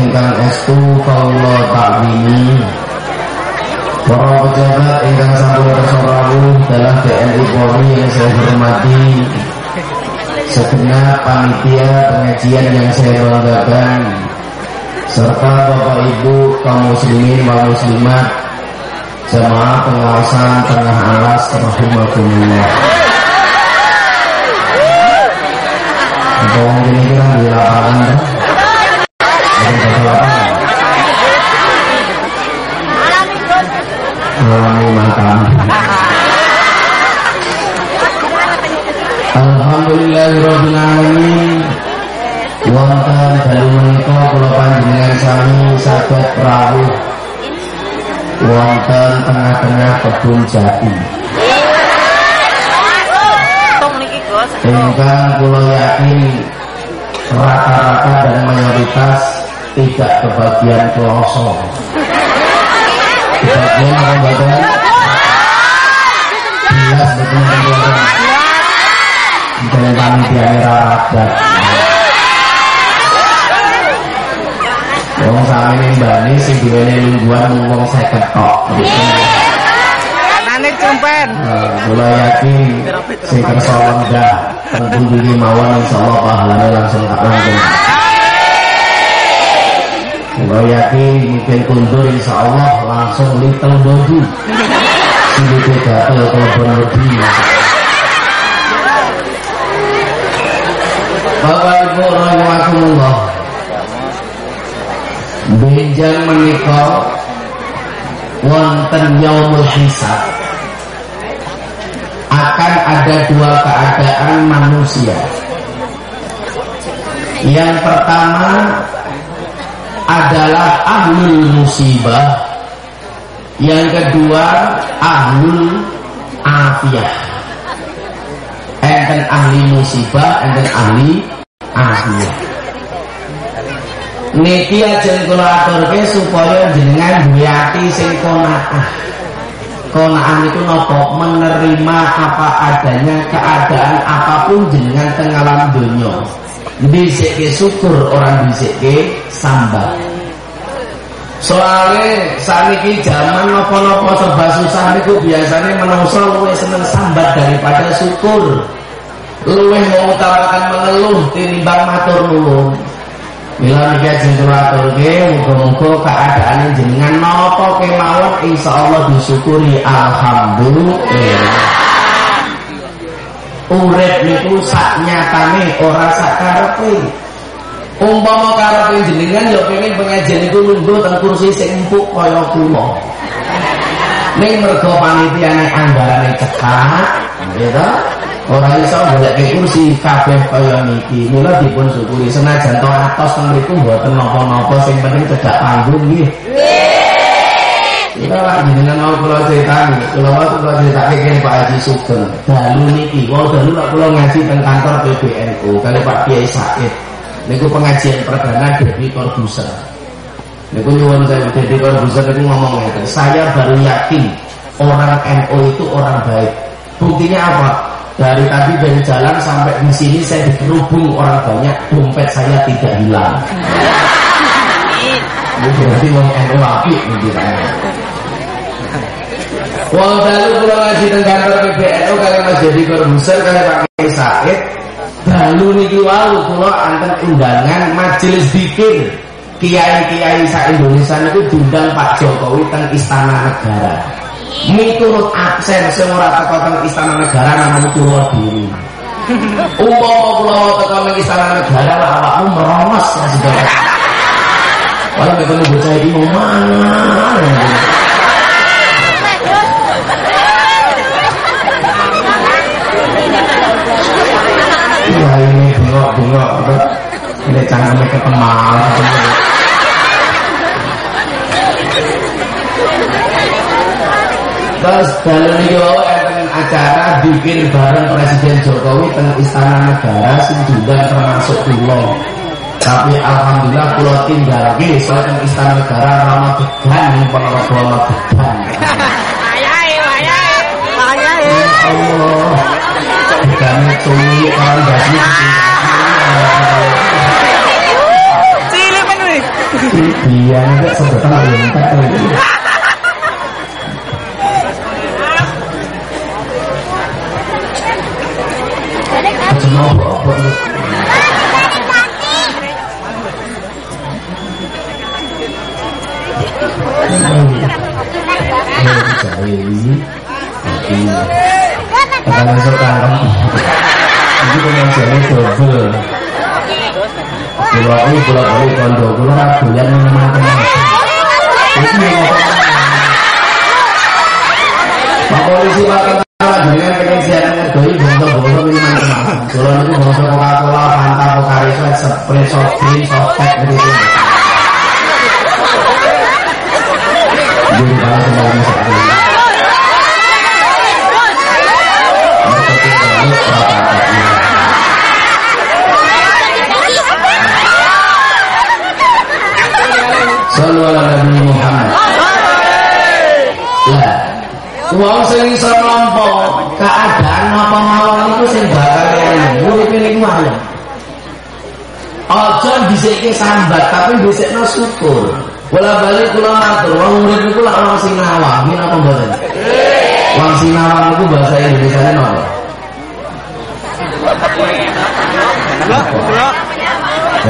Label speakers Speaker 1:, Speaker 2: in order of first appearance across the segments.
Speaker 1: ingkang estu kaula takwini, para pejabat ingkang sampun tersorawuh dalam TNI Polri yang saya hormati, segenap panitia pengajian yang saya banggakan, serta bapak ibu kaum muslimin, kaum muslimat, jamaah pengawasan tengah alas rahimakumullah. Bawang ini kita di lapangan Alami makan Alhamdulillahirrahmanirrahim Wonten dalu menika kula panjenengan sami saged rawuh wonten tengah-tengah kebun jati. Ingkang kula yakin rata-rata dan mayoritas tidak kebagian kloso. Kebagian apa badan? Jelas betul. Dan panitia radat. Wong sami ning bani sing duwene lungguhan wong 50 tok.
Speaker 2: Nanik cumpen.
Speaker 1: Kula yakin sing kersa lenggah teng pundi mawon insyaallah pahalane langsung tak langkung. Kula yakin mungkin kundur insyaallah langsung little body. Sing gatel kelebon lebih. Bapak Ibu rahimakumullah. Benjang menika wonten yaumul hisab akan ada dua keadaan manusia. Yang pertama adalah ahlul musibah. Yang kedua ahlul afiyah. Enten ahli musibah, enten ahli afiyah. Niki ajeng kula aturke supaya jenengan duwe ati sing itu napa? Menerima apa adanya keadaan apa pun jenengan teng donya. Dhisike syukur orang dhisike sambat. Soale saniki zaman napa-napa serba susah niku biasanya menungso luwih seneng sambat daripada syukur. Luwih mengutamakan mengeluh tinimbang matur nuwun. Mila niki ajeng kula aturke muga-muga keadaan jenengan napa kemawon insyaallah disyukuri alhamdulillah. Urip niku sak nyatane ora sak karepe. Umpama karepe jenengan ya pengen pengajian iku lungguh teng kursi sing empuk kaya kula. Ning mergo panitiane anggarane cekak, nggih ta? Ora iso golek kursi kabeh kaya niki. Mula dipun syukuri senajan to atos mriku mboten napa-napa sing penting cedak panggung nggih. Kita lah jenengan mau kula critani, kula mau kula critake kene Pak Haji Sugeng. Dalu niki, wau dalu lak kula ngaji teng kantor PBNU kali Pak Kiai Said. Niku pengajian perdana Dewi Corbuzier. Niku nyuwun saya Dewi Corbuzier niku ngomong ngeten, saya baru yakin orang NU itu orang baik. Buktinya apa? Dari tadi dari jalan sampai di sini saya dikerubung orang banyak, dompet saya tidak hilang. Ini berarti mau NU api Wong dalu kula ngaji teng kantor PBNU kali Mas Jadi Corbuzier kali Pak Kiai Said. Dalu niki wau kula anten undangan majelis zikir kiai-kiai sa Indonesia niku diundang Pak Jokowi teng Istana Negara. Miturut absen sing ora teko teng Istana Negara namung kula diri. Umpama kula teko teng Istana Negara lah awakmu merongos ya sudah. Kalau ketemu bocah iki mau mana? Wah ini bengok-bengok Ini cangkemnya ketemal Terus acara bikin bareng Presiden Jokowi teng Istana Negara sing diundang termasuk pulau. Tapi alhamdulillah pulau tinggal lagi soal teng Istana Negara ramah began pernah pulau began. Allah, began tuli orang gaji.
Speaker 2: Cilik penuh.
Speaker 1: Iya, enggak sebetul enggak lagi. Kenapa ini? Akan masuk kantong. Ini pengajiannya double. Pulau ini pulau ini kondo, pulau rabulan macam-macam. Ini Pak polisi Pak Kentara dengan penyiaran ngedoi bongso-bongso ini macam-macam. Kalau itu bongso Coca-Cola, Fanta, Pocari Sweat, Sprite, soft drink. Jadi kalau semuanya seperti ini. Seperti ini, berapa-apa. Sallu ala Nabi wong sing iso nampa keadaan apa mawon iku sing bakal eling. Uripe wae. Aja dhisike sambat tapi dhisikno syukur. Bola balik kula matur, wong urip niku lak ono sing ngawang, yen apa mboten? Wong sing ngawang niku bahasa Indonesia napa?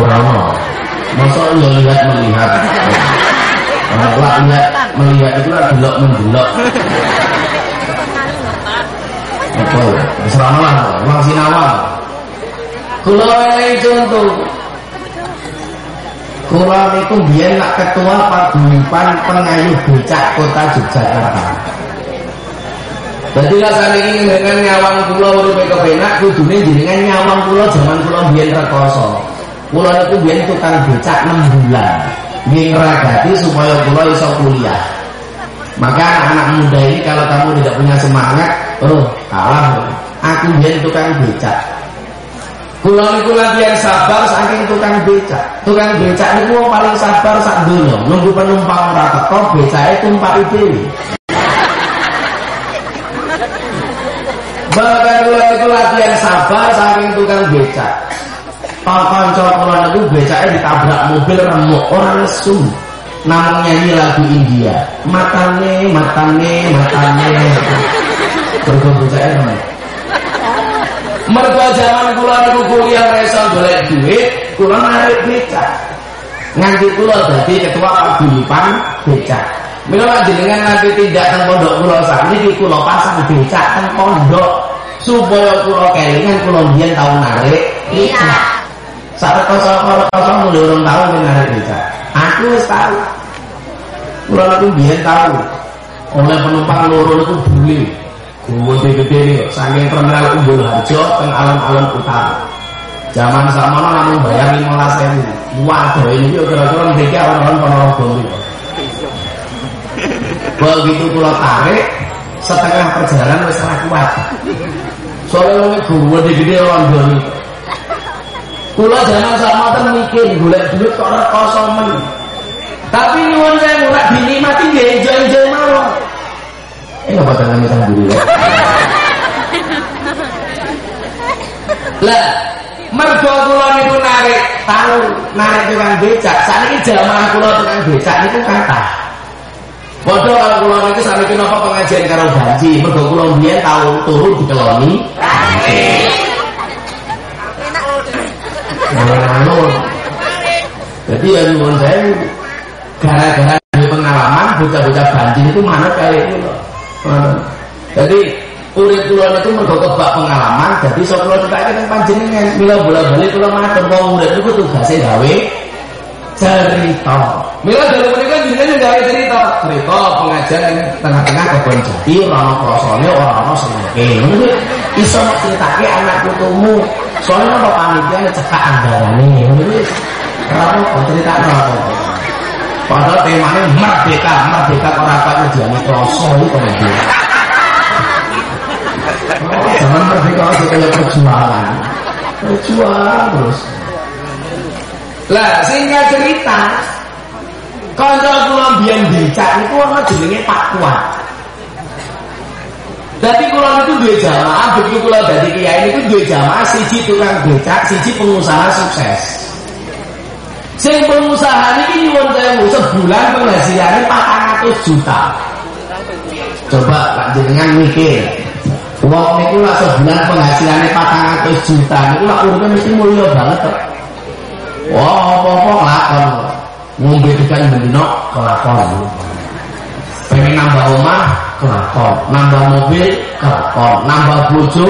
Speaker 1: Ora ono. Masa ya lihat melihat. Orang lah lihat melihat itu lah belok mendelok. Ya? Serama lah, orang sinawa. Contoh. Kulo itu biar nak ketua paguyuban pengayuh becak kota Yogyakarta. Jadi rasanya ini dengan nyawang pulau udah kepenak, kudune jenengan nyawang pulau zaman pulau biar rekoso. Pulau itu biar tukang becak 6 bulan ngeragati supaya pulau iso kuliah. Maka anak muda ini kalau kamu tidak punya semangat, oh kalah. Aku biar tukang becak. Kulo niku latihan sabar saking tukang becak. Tukang becak wong paling sabar sak donya. Nunggu penumpang ora teko, becake tumpaki dhewe. Bahkan kulo niku latihan sabar saking tukang becak. Kanca kula niku becake ditabrak mobil remuk orang nesu. Namun nyanyi lagu India. Matane, matane, matane. Mergo becake remuk. Mergo zaman kula niku kuliah iso golek duit, kula narik becak. Nganti kula dadi ketua paguyuban becak. Mila jenengan nanti tidak teng pondok kula sakniki kula pasang becak teng pondok supaya kula kelingan kula biyen tau narik becak. Saat kosong kosong mulai orang tahu menarik becak. Aku wis tahu. Kula niku biyen tahu. Oleh penumpang loro niku bule. Gede-gede ini kok saking terminal Umbul Harjo teng alun-alun utara. Zaman samono namun bayar 15.000. Waduh ini yo kira-kira mriki orang-orang Ponorogo niku. Begitu kula tarik setengah perjalanan wis ora kuat. Soalnya wong gede-gede rondo niku. Kula zaman sama ten mikir golek duit kok ora kosong men. Tapi nyuwun saya ora dinikmati nggih enjoy-enjoy mawon. Eh apa tangan kita dulu ya? Lah, mergo kula niku narik tahu narik tukang becak. Saniki jamaah kula tukang becak niku kata. Padha kalau kula niku saniki napa pengajian karo banji, mergo kula biyen tahu turun dikeloni. Ngalor. Jadi ya nyuwun saya gara-gara pengalaman bocah-bocah banjir itu mana kayak itu. Jadi urip kula itu mergo kebak pengalaman jadi sok kula dikake teng panjenengan mila bola-bali kula matur wong urip niku tugase gawe cerita. Mila dari mereka jenengan gawe cerita, cerita pengajian tengah-tengah kebon jati ora ono krasane ora ono senenge. Ngono iso critake anak putumu. Soalnya apa panitia cekak anggarane. Ngono Ora apa cerita apa. Padahal temanya merdeka, merdeka orang apa kerjanya kroso itu kok Zaman merdeka itu kayak perjuangan. Perjuangan terus. Lah singkat cerita, kanca kula biyen becak niku ana jenenge Pak Kuat. Dadi kula itu duwe jamaah, begitu kula dadi kiai niku duwe jamaah siji tukang becak, siji pengusaha sukses. Sing pengusaha niki nyuwun sewu sebulan penghasilannya 400 juta. Coba Pak jenengan mikir. Wong niku lah sebulan penghasilannya 400 juta niku lah uripnya mesti mulia banget. Wah, apa-apa lakon. Ngombe tekan bendino kelakon. Pengen nambah rumah kelakon, nambah mobil kelakon, nambah bojo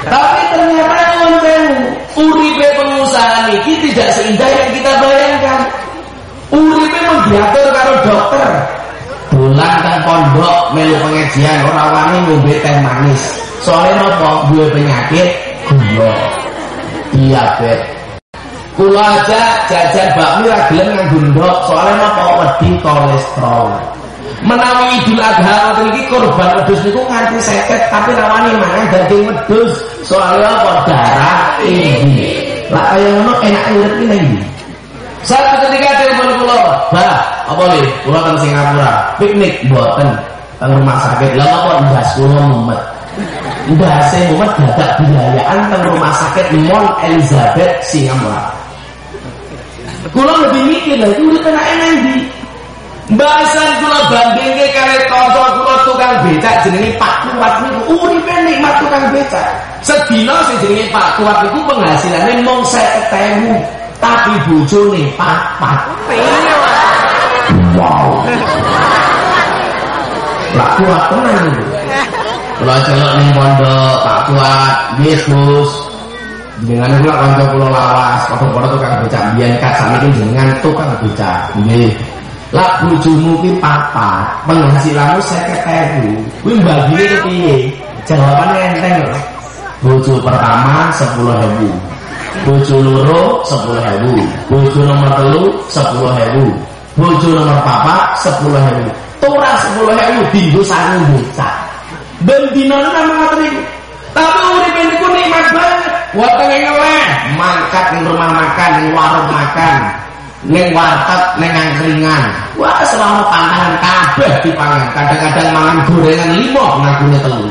Speaker 1: Tapi ternyata konten uripe pengusaha ini tidak seindah yang kita bayangkan. Uripe diatur karo dokter. Bulan kan pondok melu pengajian orang wani ngombe teh manis. Soalnya nopo gue penyakit gula, diabetes. Kula aja jajan bakmi ra gelem nganggo ndok, soalnya nopo wedi kolesterol. Menawi Idul Adha ngoten iki korban wedhus niku nganti seket tapi rawani mangan daging wedhus. Soalnya apa darah tinggi. Lah kaya ngono enak urip iki nang Satu ketika telepon kula, "Bah, apa nih? Kula teng Singapura, piknik mboten teng rumah sakit. Lah apa ndas kula mumet." Ndase mumet dadak biayaan teng rumah sakit Mount Elizabeth Singapura. Kula lebih mikir lah itu udah enak enak di. Bahasan kula bandingke kare kanca kula tukang becak jenenge Pak Kuat niku uripe nikmat tukang becak. Sedina sing jenenge Pak Kuat niku penghasilannya mung 50.000, tapi bojone papat. Wow. Pak Kuat tenan. Kula celok ning pondok Pak Kuat, nggih Dengan kula kanca kula lawas, padha-padha tukang becak biyen kat sakniki jenengan tukang becak. Nggih. Lah bojomu ki papa, penghasilanmu 50.000. Kuwi mbagine kepiye? Jawabane enteng lho. Bojo pertama 10.000. Bojo loro 10.000. Bojo nomor telu 10.000. Bojo nomor papa 10.000. Tora 10.000 dinggo sarung becak. Ben dinane nang ngoten niku. Tapi urip niku nikmat banget. Wonten ngeleh, mangkat ning rumah makan, ning warung makan, ning warteg, ning angkringan. Wah, selama pantangan kabeh dipangan. Kadang-kadang mangan gorengan limo ngakune telu.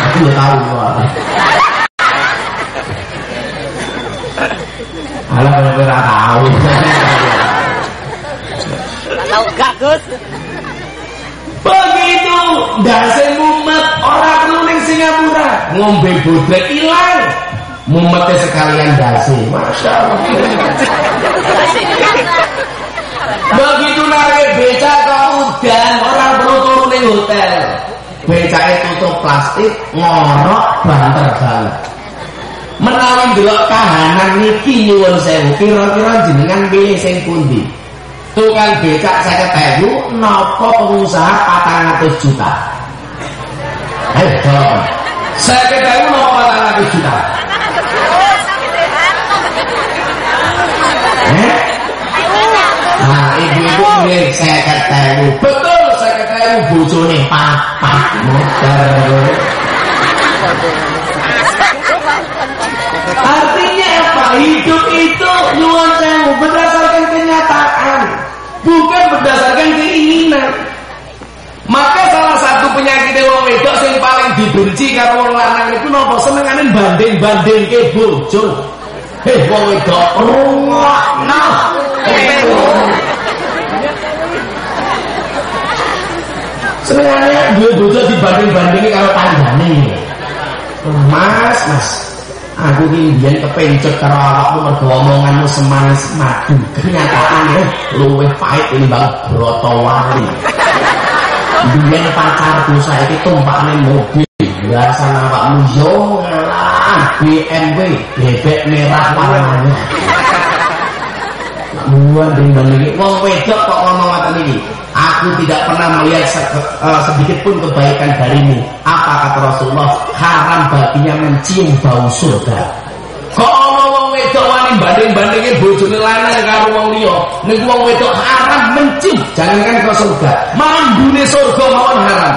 Speaker 1: Aku ya tahu kok. Alah kalau ora tahu.
Speaker 2: Tahu gak, Gus?
Speaker 1: Begitu dase mumet orang Singapura ngombe bodrek ilang. Mumetnya sekalian dase. Masya Allah. Begitu narik beca ke udan orang perlu turun ning hotel. Becake tutup plastik ngorok banter banget. Menawi ndelok kahanan niki nyuwun sewu kira-kira jenengan pilih sing pundi? tukang becak saya ketemu nopo pengusaha patang ratus juta jawab saya ketemu nopo patang ratus juta eh? nah ibu-ibu ini saya ketemu betul saya ketemu bojone papa muter Artinya apa? Hidup itu nyuwun sewu berdasarkan kenyataan, bukan berdasarkan keinginan. Maka salah satu penyakit wong wedok yang paling dibenci karo wong lanang itu nopo senengane banding-banding ke bojo. Heh wong wedok rungokno. Senengane duwe bojo dibanding-bandingi karo tanggane. Mas, mas, Aku ki biyen kepencut karo awakmu mergo omonganmu semanis madu. Kenyataane luwih pahit tinimbang broto wali. Biyen pacarku saiki tumpakne mobil. Awakmu yo ngalah BMW bebek merah warnanya. Buat dengan ini, wong wedok kok ngomong ngoten iki. Aku tidak pernah melihat se uh, sedikit pun kebaikan darimu. Apa kata Rasulullah? Haram baginya mencium bau surga. Kok wedok wani banding-bandingin bojone lanang karo wong liya. Ning wong wedok haram mencium jangankan ke surga. Mambune surga mawon haram.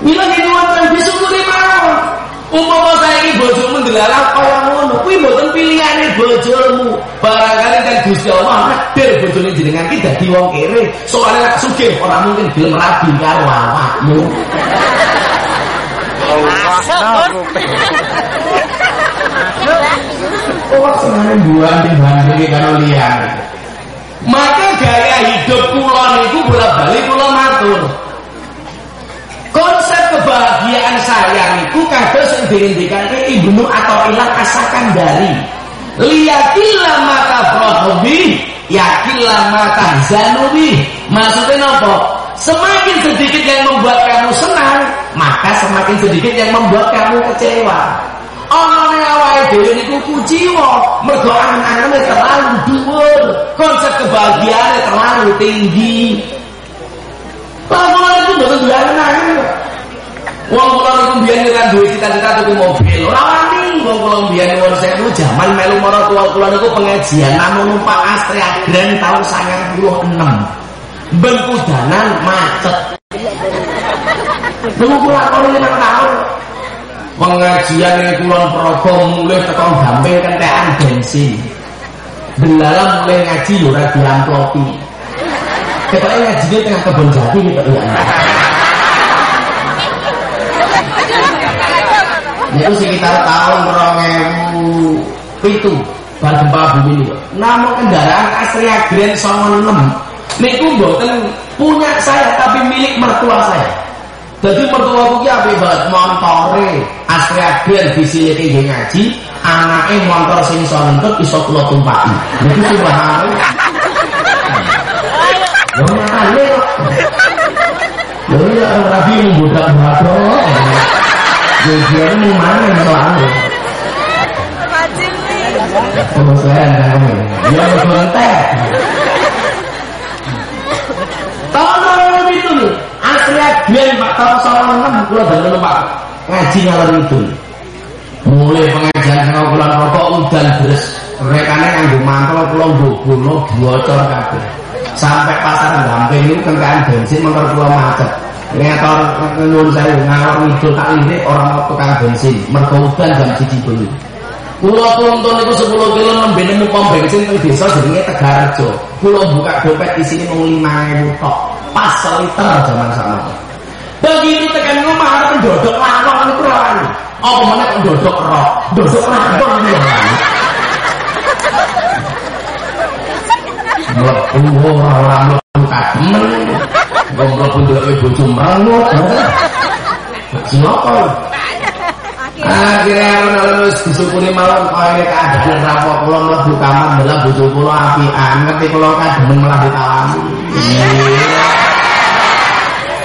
Speaker 1: Mila iki wonten disyukuri mawon. Umpama saiki bojomu ndelalah kaya ngono, kuwi mboten pilihane bojomu. Barangkali kan Gusti Allah takdir bojone jenengan ki dadi wong kere, soalnya lek sugih ora mungkin gelem rabi karo awakmu.
Speaker 2: Masuk,
Speaker 1: Oh, senane buang dibandingi karo liyane. Maka gaya hidup kula niku bola-balik kula matur. Konsep kebahagiaan saya niku kados sing dirindikake Ibnu Athaillah Asakandari. Liyakilla mata frohobi, yakilla mata zanubi. Maksudnya nopo? Semakin sedikit yang membuat kamu senang, maka semakin sedikit yang membuat kamu kecewa. Omone awake dhewe niku kuciwa, mergo angan-angane terlalu dhuwur, konsep kebahagiaane terlalu tinggi. Lah itu mboten duwe angan Wong kula niku mbiyen kan duwe cita-cita tuku mobil. Ora wani wong kula mbiyen wong sewu jaman melu marang kula niku pengajian namun numpak Astrea Grand tahun 96. Bengkudanan macet. Dulu kula kalau lima tahun pengajian yang kulon progo mulai tekan gamping kentekan bensin. Delalah mulai ngaji ora diamplopi. Ketoknya ngajinya tengah kebun jati gitu ya. Itu sekitar tahun rongewu itu bar gempa bumi ini. Namun kendaraan Astrea Grand 96 niku mboten punya saya tapi milik mertua saya. Jadi mertua ku ki apik banget montore Astrea Grand disilike nggih ngaji, anake motor sing iso nentut iso kula tumpaki. Niku subhanallah. Yo kok. Yo ya rabi membudak batok. Jadi mau mana selalu. Kemudian kamu, dia berbentek. Asli agen Pak tahun salah enam pulau dan lupa ngaji ngalor itu. Mulai pengajian kau bulan rokok udan terus rekane nganggo mantel pulau bobono bocor kabeh. Sampai pasar gamping itu kendaraan bensin motor pulau macet. Ngator nyuwun saya ngalor ngidul tak lirik orang tukang bensin. Mergo udan jam siji bengi. Kulo tuntun itu 10 kilo nembe nemu pom bensin teng desa jenenge Tegarjo. Kulo buka dompet sini mau 5000 tok. Pas seliter zaman sama. Begitu tekan rumah ada pendodok lawang niku rawani. Apa meneh pendodok rok, ndodok lawang niku rawani. Mlebu ora ora mlebu kademen. Wong mlebu ndelok bojo mrangut. Siapa? Akhirnya ono wis disyukuri mawon kaya keadaan rapok kula mlebu kamar ndelok bojo kula apian, ngerti kula kademen malah ditawani.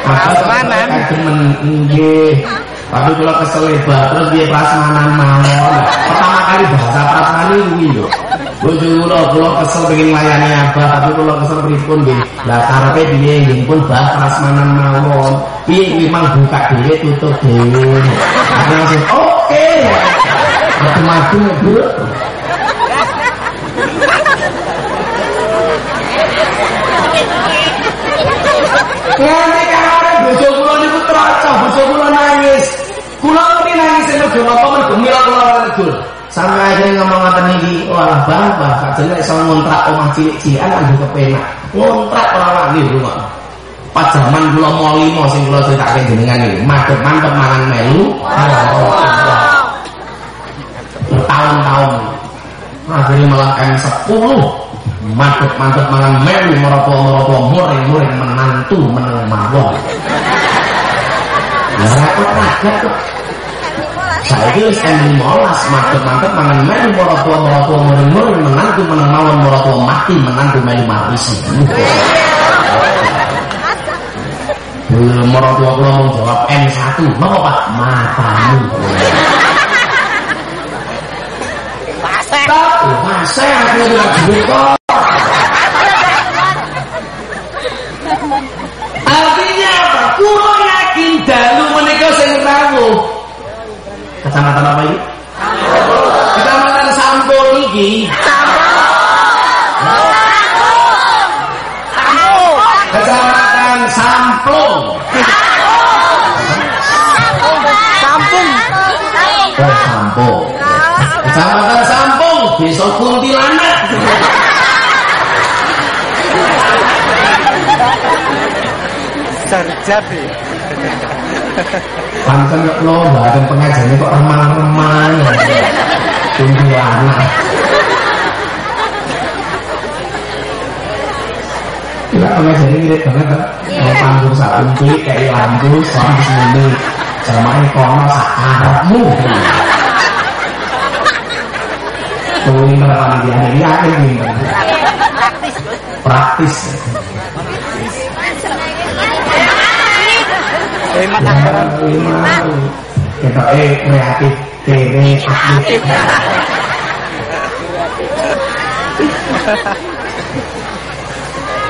Speaker 1: Prasmanan kademen nggih. Tapi kula kesel hebat terus piye prasmanan mawon. Pertama kali bahasa prasmanan kuwi lho. Bojo kula kula kesel pengen layani abah tapi kula kesel pripun nggih. Lah karepe piye nggih pun bahas prasmanan mawon. Piye memang buka dhewe tutup dhewe. Aku langsung oke. Madu-madu Bu. Nganti kare bojo kula niku traca, bojo kula nangis. Kula ngerti nangis mergo napa mergo mila kula regul. Sampai akhirnya ngomong ngatain ini, wah bang, kak jelek sama ngontrak omah cilik-cilikan aku kepenak. Ngontrak orang lagi rumah. Pas zaman kula mau limo sing kula critake jenengan iki, madhep-madhep mangan melu. Bertahun-tahun. Akhirnya malah M10 Mantep-mantep mangan melu Meropo-meropo muring-muring menantu meneng mawon Ya repot rakyat Saya ini M15 Mantep-mantep mangan melu Meropo-meropo muring-muring menantu meneng mawon Meropo mati menantu melu marisi Belum meropo kula mau jawab M1 Napa Pak? Matamu. Tapi masa aku
Speaker 2: Sarjati.
Speaker 1: Panten kok lo badan pengajarnya kok remang-remang. Kuntilanak. Gila pengajarnya mirip banget kan? Kayak panggung sak umplik, kayak lampu, sama sini. Sama ini kono sak arabmu. Tuh ini dia, ini yakin pinter. Praktis.
Speaker 2: Hemat
Speaker 1: Ya,
Speaker 2: anggaran.
Speaker 1: Kita eh kreatif, kere, aktif.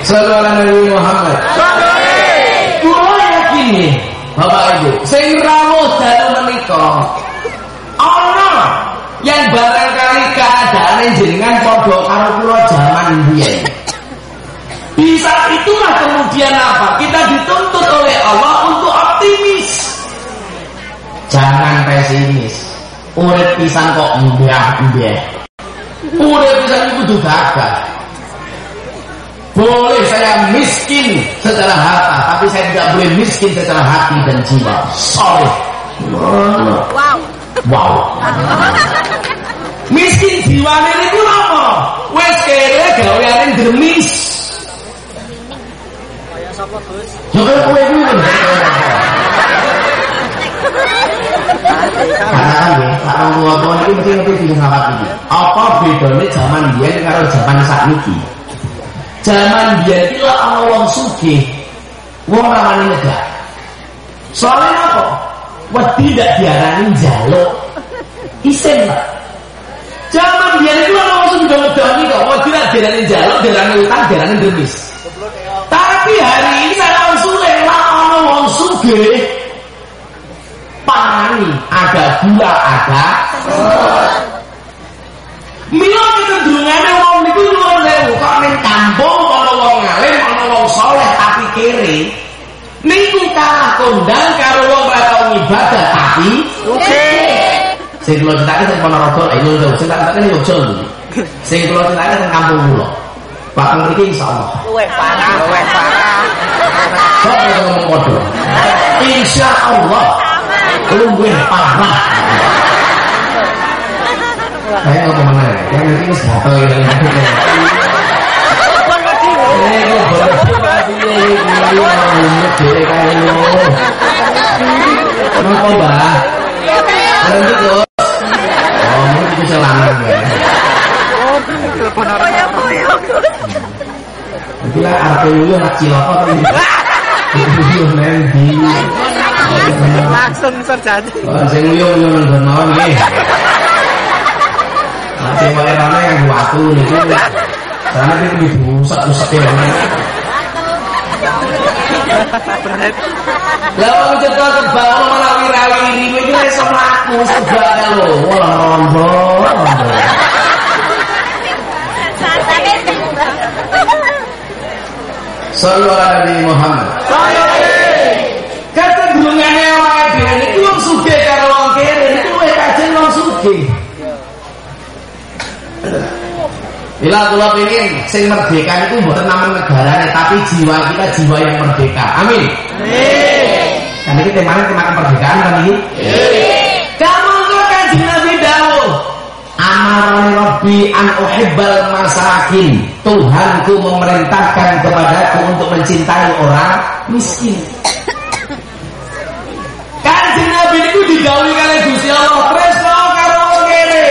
Speaker 1: Sallallahu Nabi Muhammad. Kulo yakin Bapak Ibu, sing rawuh dalu menika ana yang barangkali keadaan jenengan padha karo kula zaman biyen. Di saat itulah kemudian apa? Kita dituntut oleh Allah untuk optimis. Jangan pesimis. Urip pisan kok mbah-mbah. Urip pisan itu kudu gagah. Boleh saya miskin secara harta, tapi saya tidak boleh miskin secara hati dan jiwa. Sorry.
Speaker 2: Wow.
Speaker 1: Wow. Miskin jiwane niku apa? Wes kere gaweane dremis.
Speaker 2: Sapa, Gus?
Speaker 1: Kaya kowe kuwi orang ini sahabat ini. Apa bedanya zaman biyen karo zaman sakniki? Zaman biyen iki lho ana wong sugih, wong negah. Soalnya apa? Wedi tidak diarani njaluk. Isen, Pak. Zaman biyen itu ana wong sugih ngedoni kok, wedi tidak diarani njaluk, diarani utang, diarani demis. Sugih pani ada gula ada Mila kecenderungane wong niku nuwun sewu kok ning kampung ana wong alim ana wong saleh tapi kere niku kalah kondang karo wong ora tau ibadah tapi
Speaker 2: Oke.
Speaker 1: sing kula critake teng Ponorogo lha yo yo sing tak critake yo Jol iki. sing kula critake teng kampung kula Bahkan mriki insyaallah
Speaker 2: Luwih parah. Luwih parah.
Speaker 1: Padha insyaallah luwih parah Kayak apa mana? Kayak nanti wis gatel ya. Eh, ya iki ngomong dhewe kae lho. Kenapa, Mbah? Nanti kok. Oh, mungkin bisa ya.
Speaker 2: Oh, telepon orang.
Speaker 1: Yo nendi.
Speaker 2: Langsung terjadi.
Speaker 1: Oh, sing uyung-uyung nang nggon mawon nggih. Wae rame yang watu niku. Karena itu dibusak-busak ya. Lah wong cekel kebak malah wirawiri kowe iki iso mlaku sebak lho. Wah, rondo. Sallallahu alaihi Muhammad. Kecenderungane awake dhewe niku wong sugih karo wong kere niku luwih kajen wong sugih. Bila kula pengen sing merdeka itu bukan nama negaranya tapi jiwa kita jiwa yang merdeka. Amin. Kan ini temanya tema kemerdekaan kan ini? Kamu Amarani Rabbi an uhibbal masakin. Tuhanku memerintahkan kepadaku untuk mencintai orang miskin. Kanjeng Nabi itu digawi kali Gusti Allah tresno karo wong kere.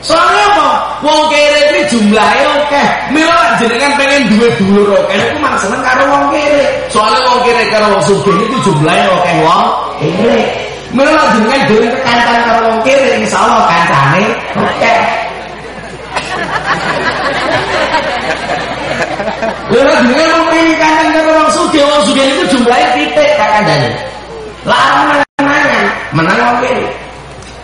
Speaker 1: Soalnya apa? Wong kere iki jumlahe akeh. Mila jenengan pengen duwe dulur akeh iku seneng karo wong kere. Soalnya wong kere karo wong sugih itu jumlahe akeh wong kere. Lek jenengan duwe kancan karo wong kere insyaallah kancane akeh. Lha jenengan mau pengen kancan karo wong sugih, wong sugih itu jumlahe titik kak kancane. Larang menangan, menang wong kere.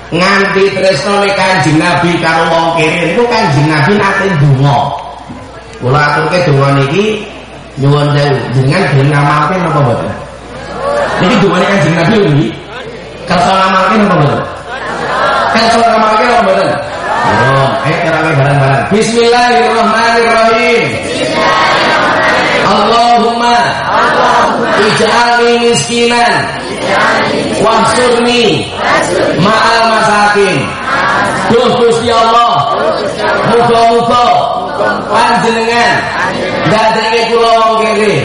Speaker 1: Nganti tresnane Kanjeng Nabi karo wong kere niku Kanjeng Nabi nate donga. Kula aturke donga niki nyuwun sewu, jenengan gelem ngamalke napa mboten? Niki dongane Kanjeng Nabi lho Kersa ngamalke napa mboten? Kamar lagi apa badan? Belum. Ayo terawih bareng-bareng. Bismillahirrahmanirrahim. Allahumma ij'alni miskinan wahsurni ma'al masakin. Duh Gusti Allah. Muga-muga panjenengan dadeke kula wong kere.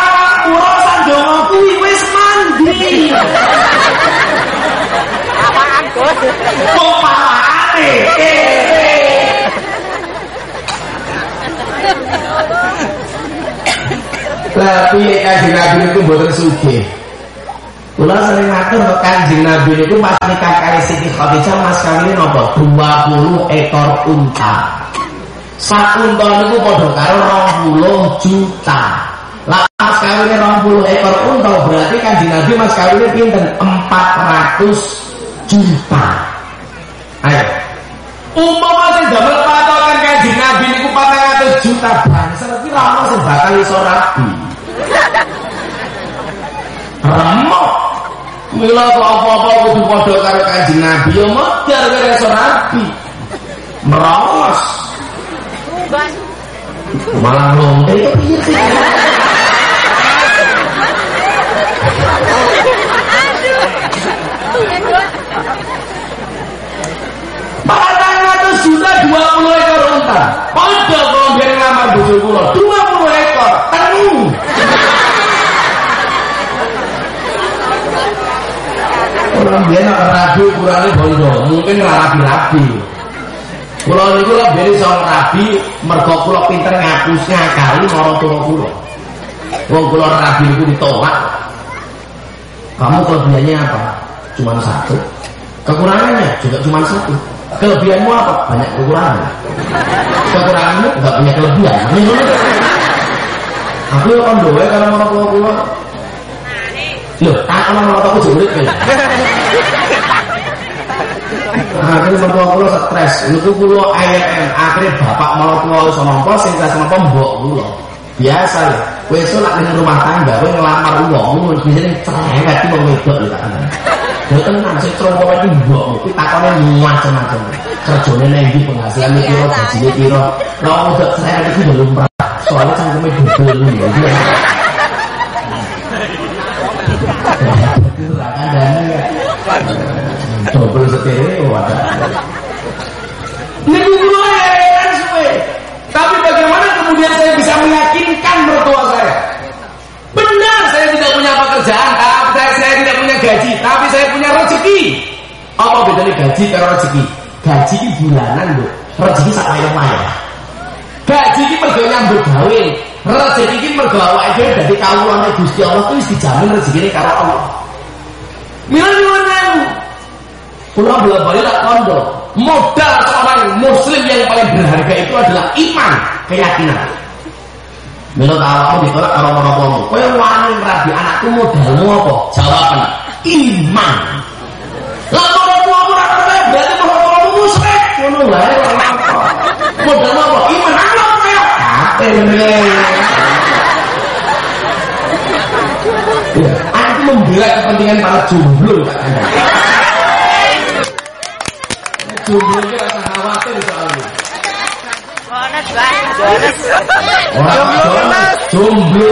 Speaker 1: mandi.
Speaker 2: Apaan, Gus?
Speaker 1: Lah piye Kanjeng Nabi niku mboten sugih. Kula sering ngatur kok Kanjeng Nabi niku pas nikah kali Siti Khadijah mas kawine napa? 20 ekor unta. Sak unta niku padha karo 20 juta. Lah mas kawine 20 ekor unta berarti Kanjeng Nabi mas kawine pinten? 400 juta. Ayo. Umpama sing damel patokan Kanjeng Nabi niku 400 juta bangsa iki ra ono sing bakal iso rabi. Remok. Mila kok apa-apa kudu padha karo Kanjeng Nabi ya modar karo iso rabi. Merongos. Malah lonte dua puluh ekor unta. Pada kalau biar ngamar bojo kula dua puluh ekor. Tenu. Orang biar nak rabi kurangnya bondo, mungkin nggak rabi-rabi. Kulo niku lho biyen iso rabi mergo kula pinter ngapus ngakali marang tua kula. Wong kula rabi niku ditolak. Kamu kelebihannya apa? Cuma satu. Kekurangannya juga cuma satu. Kelebihanmu apa? Banyak kekurangan. Kekuranganmu nggak punya kelebihan. Aku ya kan doa kalau mau tua kula. Loh, tak kalau mau tua kudu urip ya. Akhirnya mertua kula stres, niku kula AMM, akhirnya bapak mau iso nampa sing tas nampa mbok kula. Biasa ya, iso lak rumah tangga, kowe ngelamar wong, biasane cerewet wong wedok lho tak kandhani. Ya tenan sing trompo iki mbok, kuwi takone macam-macam. Kerjane nang ndi penghasilan piro, gajine piro. Lah wong wedok cerewet iki lho lumrah. Soalnya cangkeme dodol ya. Itu ya. Ada. Niku kula heran suwe. Tapi bagaimana kemudian saya bisa meyakinkan mertua saya? Benar saya tidak punya pekerjaan, saya, tidak punya gaji, tapi saya punya rezeki. Apa bedanya gaji karo rezeki? Gaji ini bulanan, Bu. Rezeki sak wayah-wayah. Gaji ini mergo nyambut gawe. Rezeki ini mergo awake dhewe dadi Gusti Allah kuwi dijamin rezekine karo Allah. Mila nyuwun. Pulau bola balik tak kondo. Modal seorang muslim yang paling berharga itu adalah iman, keyakinan. Mila tahu ditolak karo tuamu. Kowe wani rabi anakku modalmu apa? Jawaban iman. Lah orang tuamu ora percaya berarti tuamu musyrik. Ngono wae ora apa. Modalmu apa? Iman. Aku. Ya, aku membela kepentingan para jomblo kandang. Jomblo ini rasa khawatir soalnya.
Speaker 2: Bonus, Bang.
Speaker 1: Orang jomblo.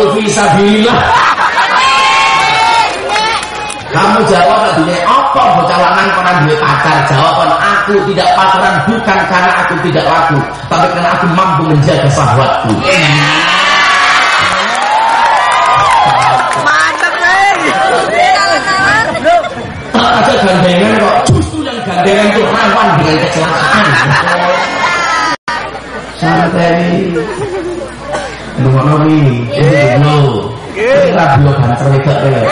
Speaker 1: Kamu jawab tadinya apa bocah lanang pernah duwe pacar? Jawaban aku tidak pacaran bukan karena aku tidak laku, tapi karena aku mampu menjaga
Speaker 2: Bang.
Speaker 1: Tak ada gandengan kok, justru yang gandengan itu rawan dengan kecelakaan. Santai. Ngono nih, jomblo. Kita bilang banter wedok ya.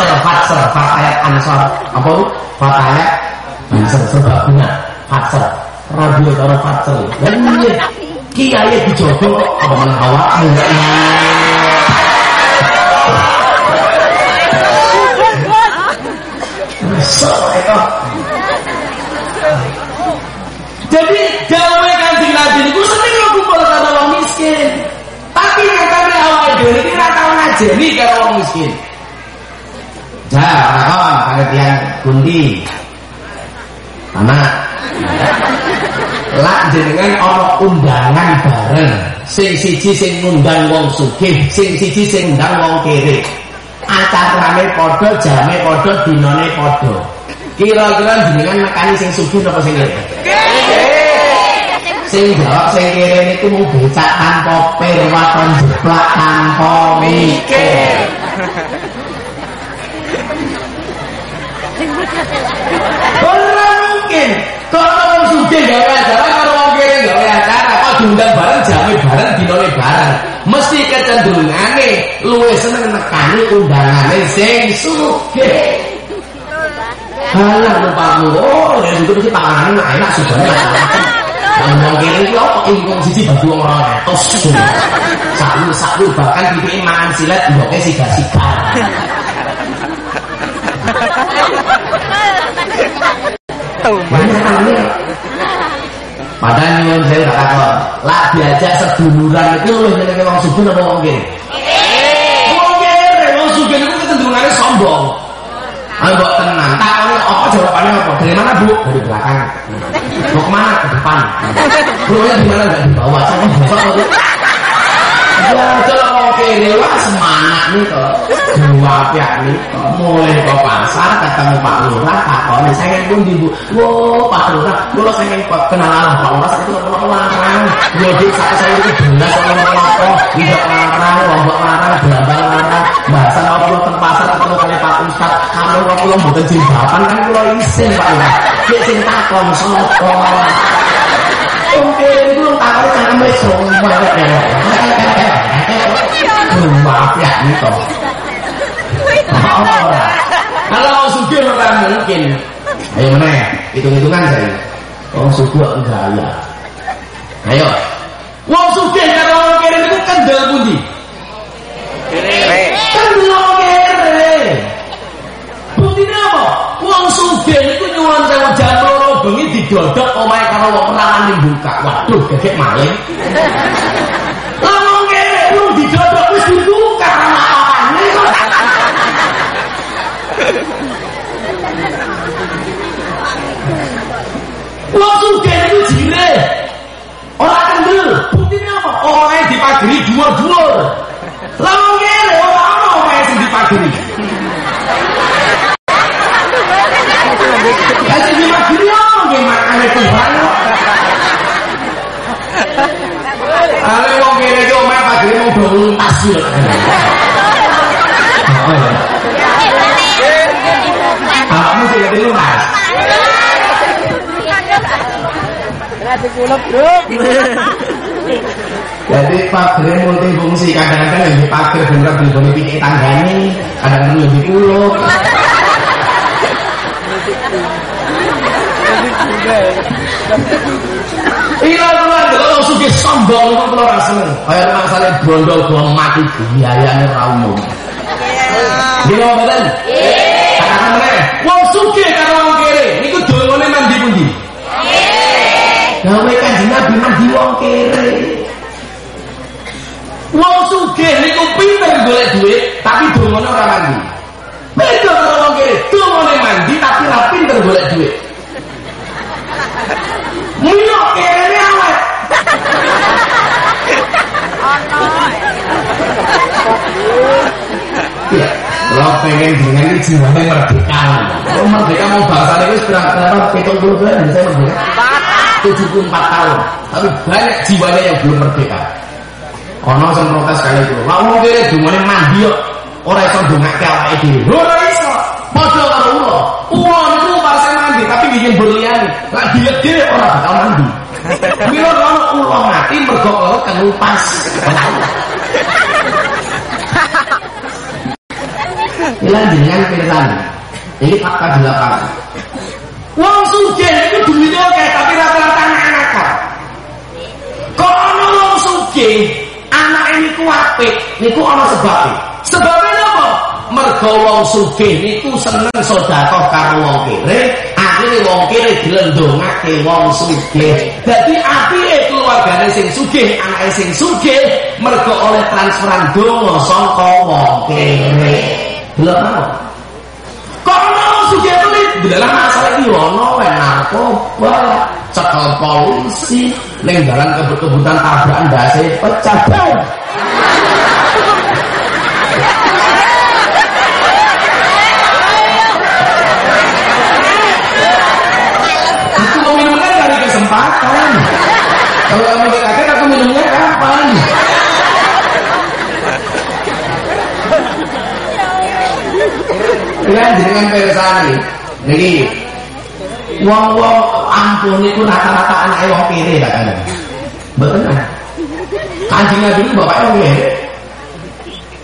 Speaker 1: Fatsel, Fatsel, Fatayat Ansor. Apa lu? Fatayat Ansor serbaguna. Fatsel. Radio karo Fatsel. Dan kiai dijogo kok apa men awak enggak So, itu. Jadi ngajeni karo wong miskin. Ja, kawan, pengertian kundi. Anak. Lak jenengan ana undangan bareng. Sing siji sing ngundang wong sugih, sing siji sing ngundang wong kere. Acarane padha, jame padha, dinane padha. Kira-kira jenengan nekani sing sugih napa sing kere? Sing jawab sing kere niku mung becak tanpa pir waton jeplak tanpa mikir. Ora mungkin. Kalau wong sugih gawe acara karo wong kere gawe acara kok diundang bareng jame bareng dinane bareng. Mesti kecenderungane luwih seneng nekani undangane sing sugih. Halah lupamu. Oh, ya itu mesti panganan enak enak sugihnya macam-macam. Ngomong kene iki apa ingkung siji bagi wong ora etos. Saku saku bahkan pipi mangan silet mboke sigar-sigar. Padahal nyuwun saya tak takon. Lah diajak seduluran itu lu nyenenge wong sugih apa wong kene? Wong kene, wong sugih itu kecenderungannya sombong. Ayo tenang, takone apa jawabannya apa? Dari mana bu? Dari belakang. Mau ke mana? Ke depan. Punya di mana? Di bawah. Saya. Ya, kalau wah semangat nih kok. Dua pihak nih. Mulai ke pasar ketemu Pak Lurah, takon saya pun di bu. Wow, Pak Lurah, kalau saya kok kenalan Pak Lurah itu kalau larang. Jadi saya saya itu benar kalau ngomong tidak larang, lombok larang, belambang larang. Bahasa ke pasar ketemu kali Pak Ustad, kamu kok pulau bukan jilbaban kan pulau isin Pak Lurah. Dia cinta takon sopo. Oke, itu takon wis banget ya. Maaf ya toh. Kalau sugih ora mungkin. Ayo mana? Hitung-hitungan saya. Wong sugih enggak ya. Ayo. Wong sugih karo wong kere niku kendel pundi? Kendel. Buktinya apa? Wong sugih niku nyuwun sewu jam loro bengi didodok omahe karo wong perawan ning buka. Waduh, gegek maling. Lah wong kere lu didodok wis dibuka sama apane kok. Wong sugih niku jire. Ora kendel. Buktinya apa? Omahe dipageri dhuwur-dhuwur. Lah wong kere ora ono omahe sing dipageri. Kasih di oh, sih ngerti luntas. Jadi pagere multifungsi kadang-kadang yang dipakai bener bener pikir tanggane, kadang-kadang lebih kuluk. Iya keluar kalau suki sombong kalau rasa seneng. Kayak masalah brondol gua mati mau badan? Katakan mana? Wong suki karo wong kere. Niku dongone mandi pundi? Gawe kanjeng Nabi mandi wong kere. Wong suki niku pinter golek duit tapi dongone ora mandi. Beda karo wong kere. Dongone mandi tapi ora pinter golek duit. Milo kene awet. Ya, kalau pengen dengan ini jiwanya merdeka. Kalau merdeka mau bahasa ini berapa hitung puluh bulan saya merdeka. Tujuh puluh empat tahun. Tapi banyak jiwanya yang belum merdeka. Ono sing protes kali itu. Lah wong kene dungane mandi kok ora iso ndongake awake dhewe. Ora iso. Padha karo ulo. Ulo niku parse mandi tapi bikin berlian. Lah dia dhewe ora bakal mandi. Mila ono ulo mati mergo karo kenupas. Ya Ilang jenengan pirsan. Ini fakta di lapangan. Wong sugih itu duitnya oke tapi rata-rata anak kok. Kono wong sugih anak ini ku apik, niku ana sebabnya. Sebabnya? Mergo wong sugih niku seneng sedekah karo wong kere, akhire wong kere dilendongake wong sugih. Dadi apike keluargane sing sugih, anake sing sugih mergo oleh transferan donga saka wong kere. Delok apa? Kono sugih kuwi dalam masalah iki ono wae narkoba, cekel polisi, ning dalan kebut-kebutan tabrakan ndase pecah. Aku mau minumnya dari kesempatan. Kalau kamu gak kaget, aku minumnya kapan? Kan jenengan persani. Niki. Wong-wong ampun iku rata-rata anake wong kiri tak kan. Mboten kan. Kanjeng Nabi itu bapaknya wong kiri.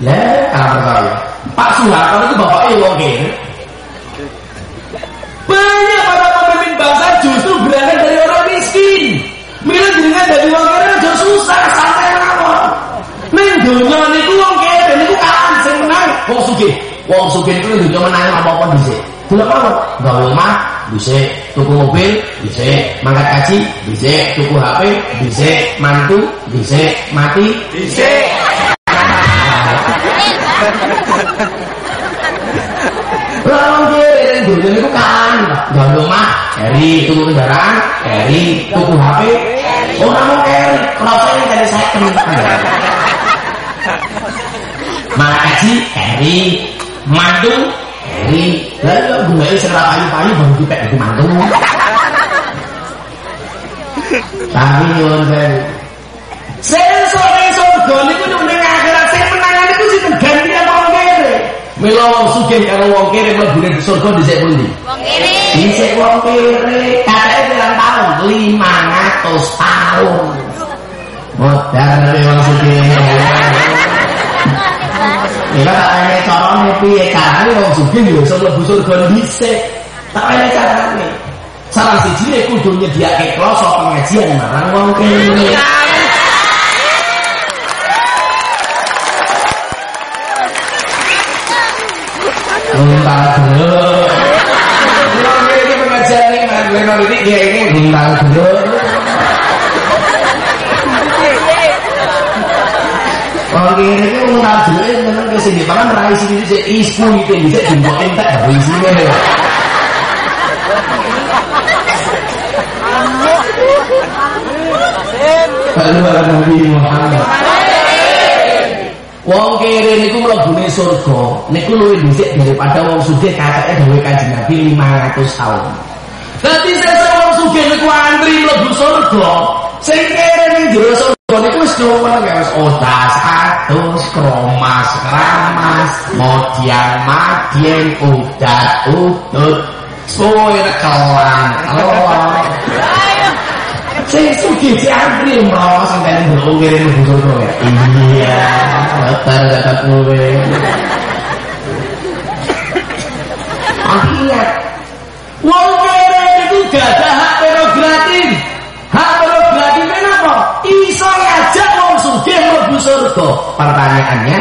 Speaker 1: Lah, kalau. Pak Soeharto itu bapaknya wong kiri. Dari wong kiri aja susah, santai mawon. Ning donya niku wong kiri niku kapan sing menang? Wong sugih. Wong sugih itu dunia menang apa-apa dhisik. Delok apa? Gawe omah dhisik, tuku mobil dhisik, mangkat kaji dhisik, tuku HP dhisik, mantu dhisik, mati dhisik. Lah niku kan gawe omah dari tuku kendaraan, dari tuku HP, kiri, kroso ini dari saya Mangkat kaji, keri, mantu Heri. Lalu gue serah payu-payu baru kita itu mantu tapi nyuwun sewu sensor surga niku ning akhirat. Sing menangan niku sinten gantian wong kere. Mila wong sugih karo wong kere surga
Speaker 2: Wong kiri.
Speaker 1: Dhisik wong kere katanya pirang tahun 500 tahun modal wong sugih Ila tak ada carane piye carane wong sugih yo iso mlebu surga dhisik. Tak ada carane. Salah siji kudu nyediake kloso pengajian marang wong kene. Dulu. Nang iki ya ini guntang dulu. Kalau kiri itu nggak jelas, memang rai sini bisa ispu gitu, bisa jumbo entek dari sini. Nabi Muhammad. Wong kiri niku surga, niku luwih dhisik daripada wong sugih dawuh Kanjeng Nabi 500 tahun. Dadi sesuk wong sugih niku antri mlebu surga, sing kiri ning jero surga niku wis nyuwun ya wis odas, atus, kromas, kramas, modian, madien, udat, udut, suwe. Allah. Sing sugih si antri mrawa kene mbok kiri mlebu surga ya. Iya, betar dapat kowe. Akhirnya Wong gak ada hak prerogatif. Hak prerogatif apa? Iso ngajak wong sugih mlebu surga. Pertanyaannya,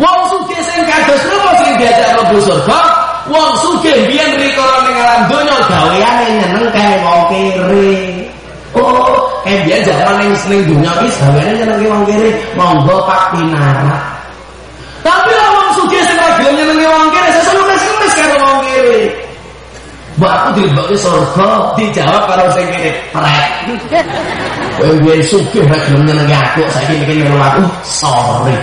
Speaker 1: wong sugih sing kados napa sing diajak mlebu surga? Wong sugih biyen rikala ning alam donya gaweane nyeneng kae wong kere. Oh, eh biyen zaman ning ning donya iki gaweane nyenengi wong kere, monggo Pak Pinara. Tapi wong sugih sing ora gelem nyenengi wong kere, sesuk kemis karo wong kere. Mbak aku dilebokne surga dijawab karo sing kene prek. Kowe biyen sugih ora gelem nyenengi aku, saiki mikir karo aku, sorry.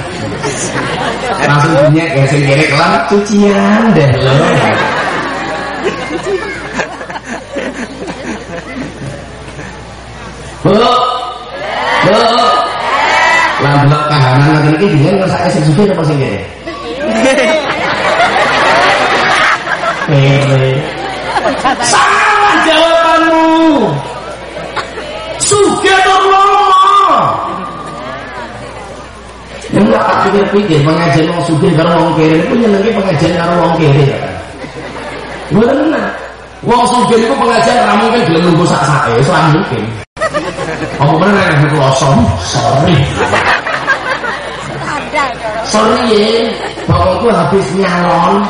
Speaker 1: Langsung dunia kayak sing kene kelam cucian deh lo. Bu. Bu. Lah delok kahanan ngoten iki jenengan ngrasake sing sugih apa sing kene? Kere. Salah jawabanmu. Sugih atau lomo? Yang tak pikir pikir pengajian wong sugih karo wong kere niku nyenengi pengajian karo wong kere ya. Tenan. Wong sugih niku pengajian ra mungkin gelem nunggu sak-sake, iso mungkin. Apa meneh nek kula sorry. Sorry ya, bapakku habis nyalon.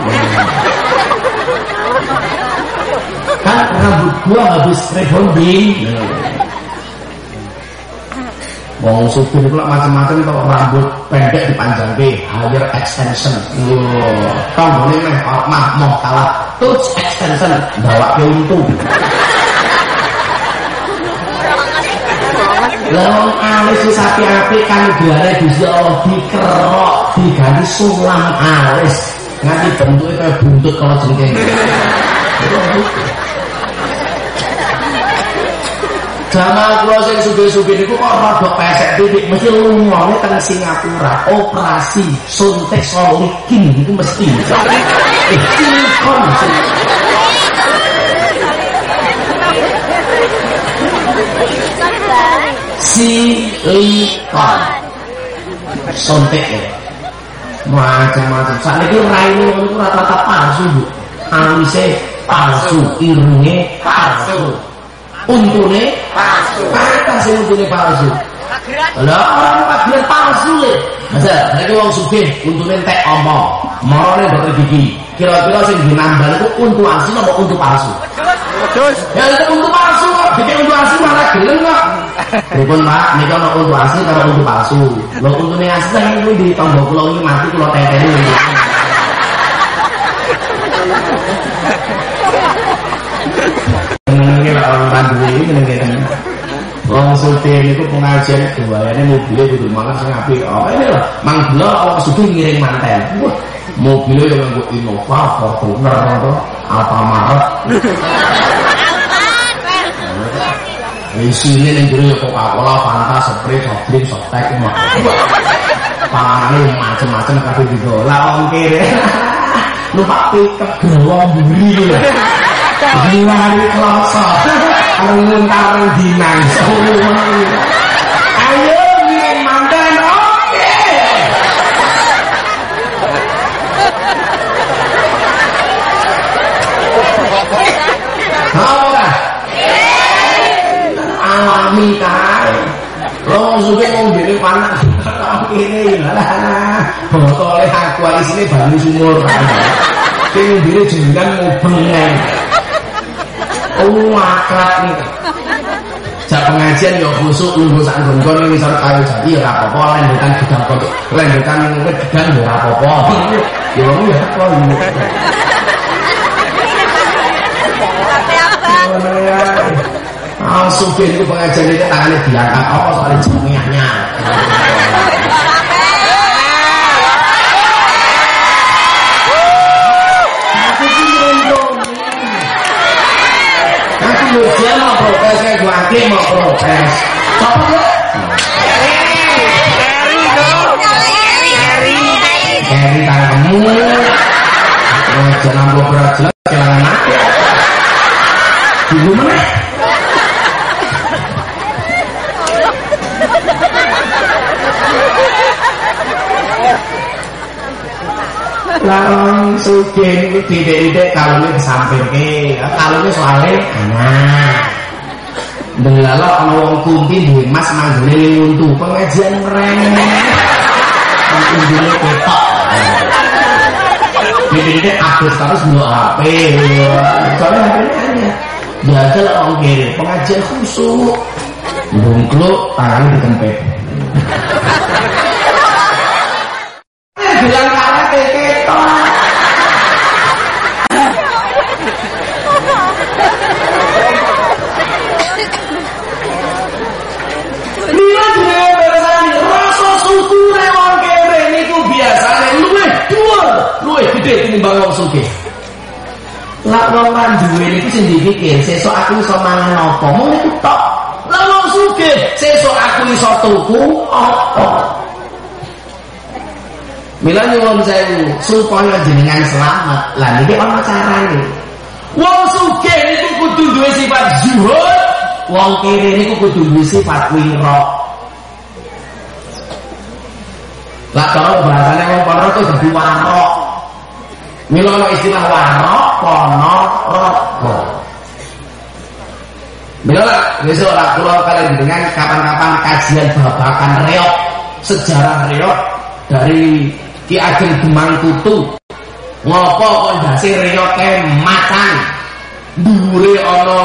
Speaker 1: Kan rambut gua habis rebonding. Wong supir itu macam-macam kok rambut pendek dipanjang ke higher extension. Wow, tombol ini mah mau kalah touch extension bawa ke. Lawang alis si sapi api kan gelare Gusti Allah dikerok diganti sulam alis nganti bentuknya kayak buntut kalau jengking. Jamaah kula sing sugih-sugih niku kok rada pesek titik. Mesti lumone teng Singapura. Operasi suntik solikin itu mesti. Silikon. suntik ya. Macam-macam. Saat ini raine itu rata-rata palsu bu. Alisnya palsu irungnya palsu untune palsu. Kata sih untune palsu. Lah orang kagian palsu le. Masa lagi wong sugih untune entek omong. Marane dokter gigi kira-kira sing dinambal itu untuk asli apa untuk palsu? Terus ya itu untuk palsu kok bikin untuk asli malah gelem kok Pripun Pak, nika ana untuk asli karo untuk palsu. Lho untune asli kuwi di tangga kula iki mati kula teteni. Lah orang tanduwe iki tenan. Wong supir niku pengajian gawayane mobilnya kudu mangan sing apik. Oh, ini lho, manggula wong supir ngiring mantel. Wah, mobilnya yang nganggo Innova, Fortuner atau Alfamart. Isine ning jero ya Coca-Cola, Fanta, Sprite, soft drink, soft tech mah. Panganane macem-macem kabeh gitu. Lah wong kere. Numpak pickup gawa mburi lho. diwari kloso arengun tarang dinangsung ayo ning mantan oke Hawa. Alami ta. Wong suwe mung dene panak ngene lah. Botole aku isine banyu sumur. Sing ngendi jenengan mobil Oh, akrab nih. Jak pengajian ya khusuk nunggu sak nggon ini sarep kayu jadi ya apa-apa lanjutan gedang kok. Lanjutan wit gedang ya apa-apa. Ya wong ya kok. Ah, supir itu pengajian itu tangannya diangkat apa soalnya jamiahnya. Aku sih merundung. Aku dia mau protes kayak gue ake mau protes. Berat jelas kehilangan aku. Dulu? Larang sugih niku titik-titik kalune disampirke. Kalune soalé anak. Ndelala ana wong kunti duwe mas manggone ning untu pengajian reng. Untune ketok. Titik-titik abis terus mbok HP. Soalnya HP-nya Jajal orang kiri pengajian khusus. Bungkluk tangannya dikempet. Sesuk aku iso mangan apa, mung niku tok. Wong sugih sesuk aku iso tuku apa. Mila nyuwun sewu supaya jenengan selamat. Lah niki ana carane. Wong sugih niku kudu duwe sifat zuhud, wong kere niku kudu duwe sifat wira. Lah cara bahasane wong Ponorogo dadi warok. Mila ana istilah warok, Ponorogo. Mila besok lah kula kalian dengan kapan-kapan kajian babakan reok sejarah reok dari Ki Ageng Demang Kutu. Ngopo kok ndase reoke makan. Dhuwure ana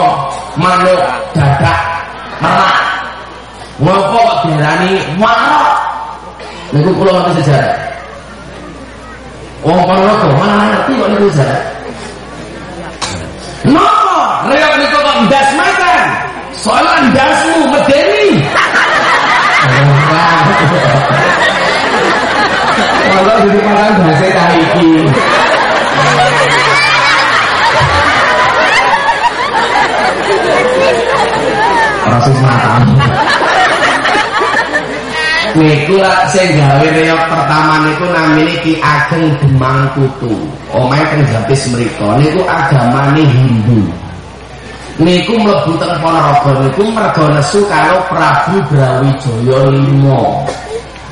Speaker 1: manuk dadak merak. Ngopo kok diarani warok? Niku kula ngerti sejarah. Wong Ponorogo mana ngerti kok niku sejarah. Napa? Reok niku kok ndas makan. Soalnya ndasmu medeni. Kalau di makan bahasa tak iki. Rasis matang. Niku lah sing gawe reok pertama niku namine Ki Ageng Demang Kutu. Omahe teng Japis mriku niku agamane Hindu. Niku mlebu teng Ponorogo niku mergo nesu karo Prabu Brawijaya limo.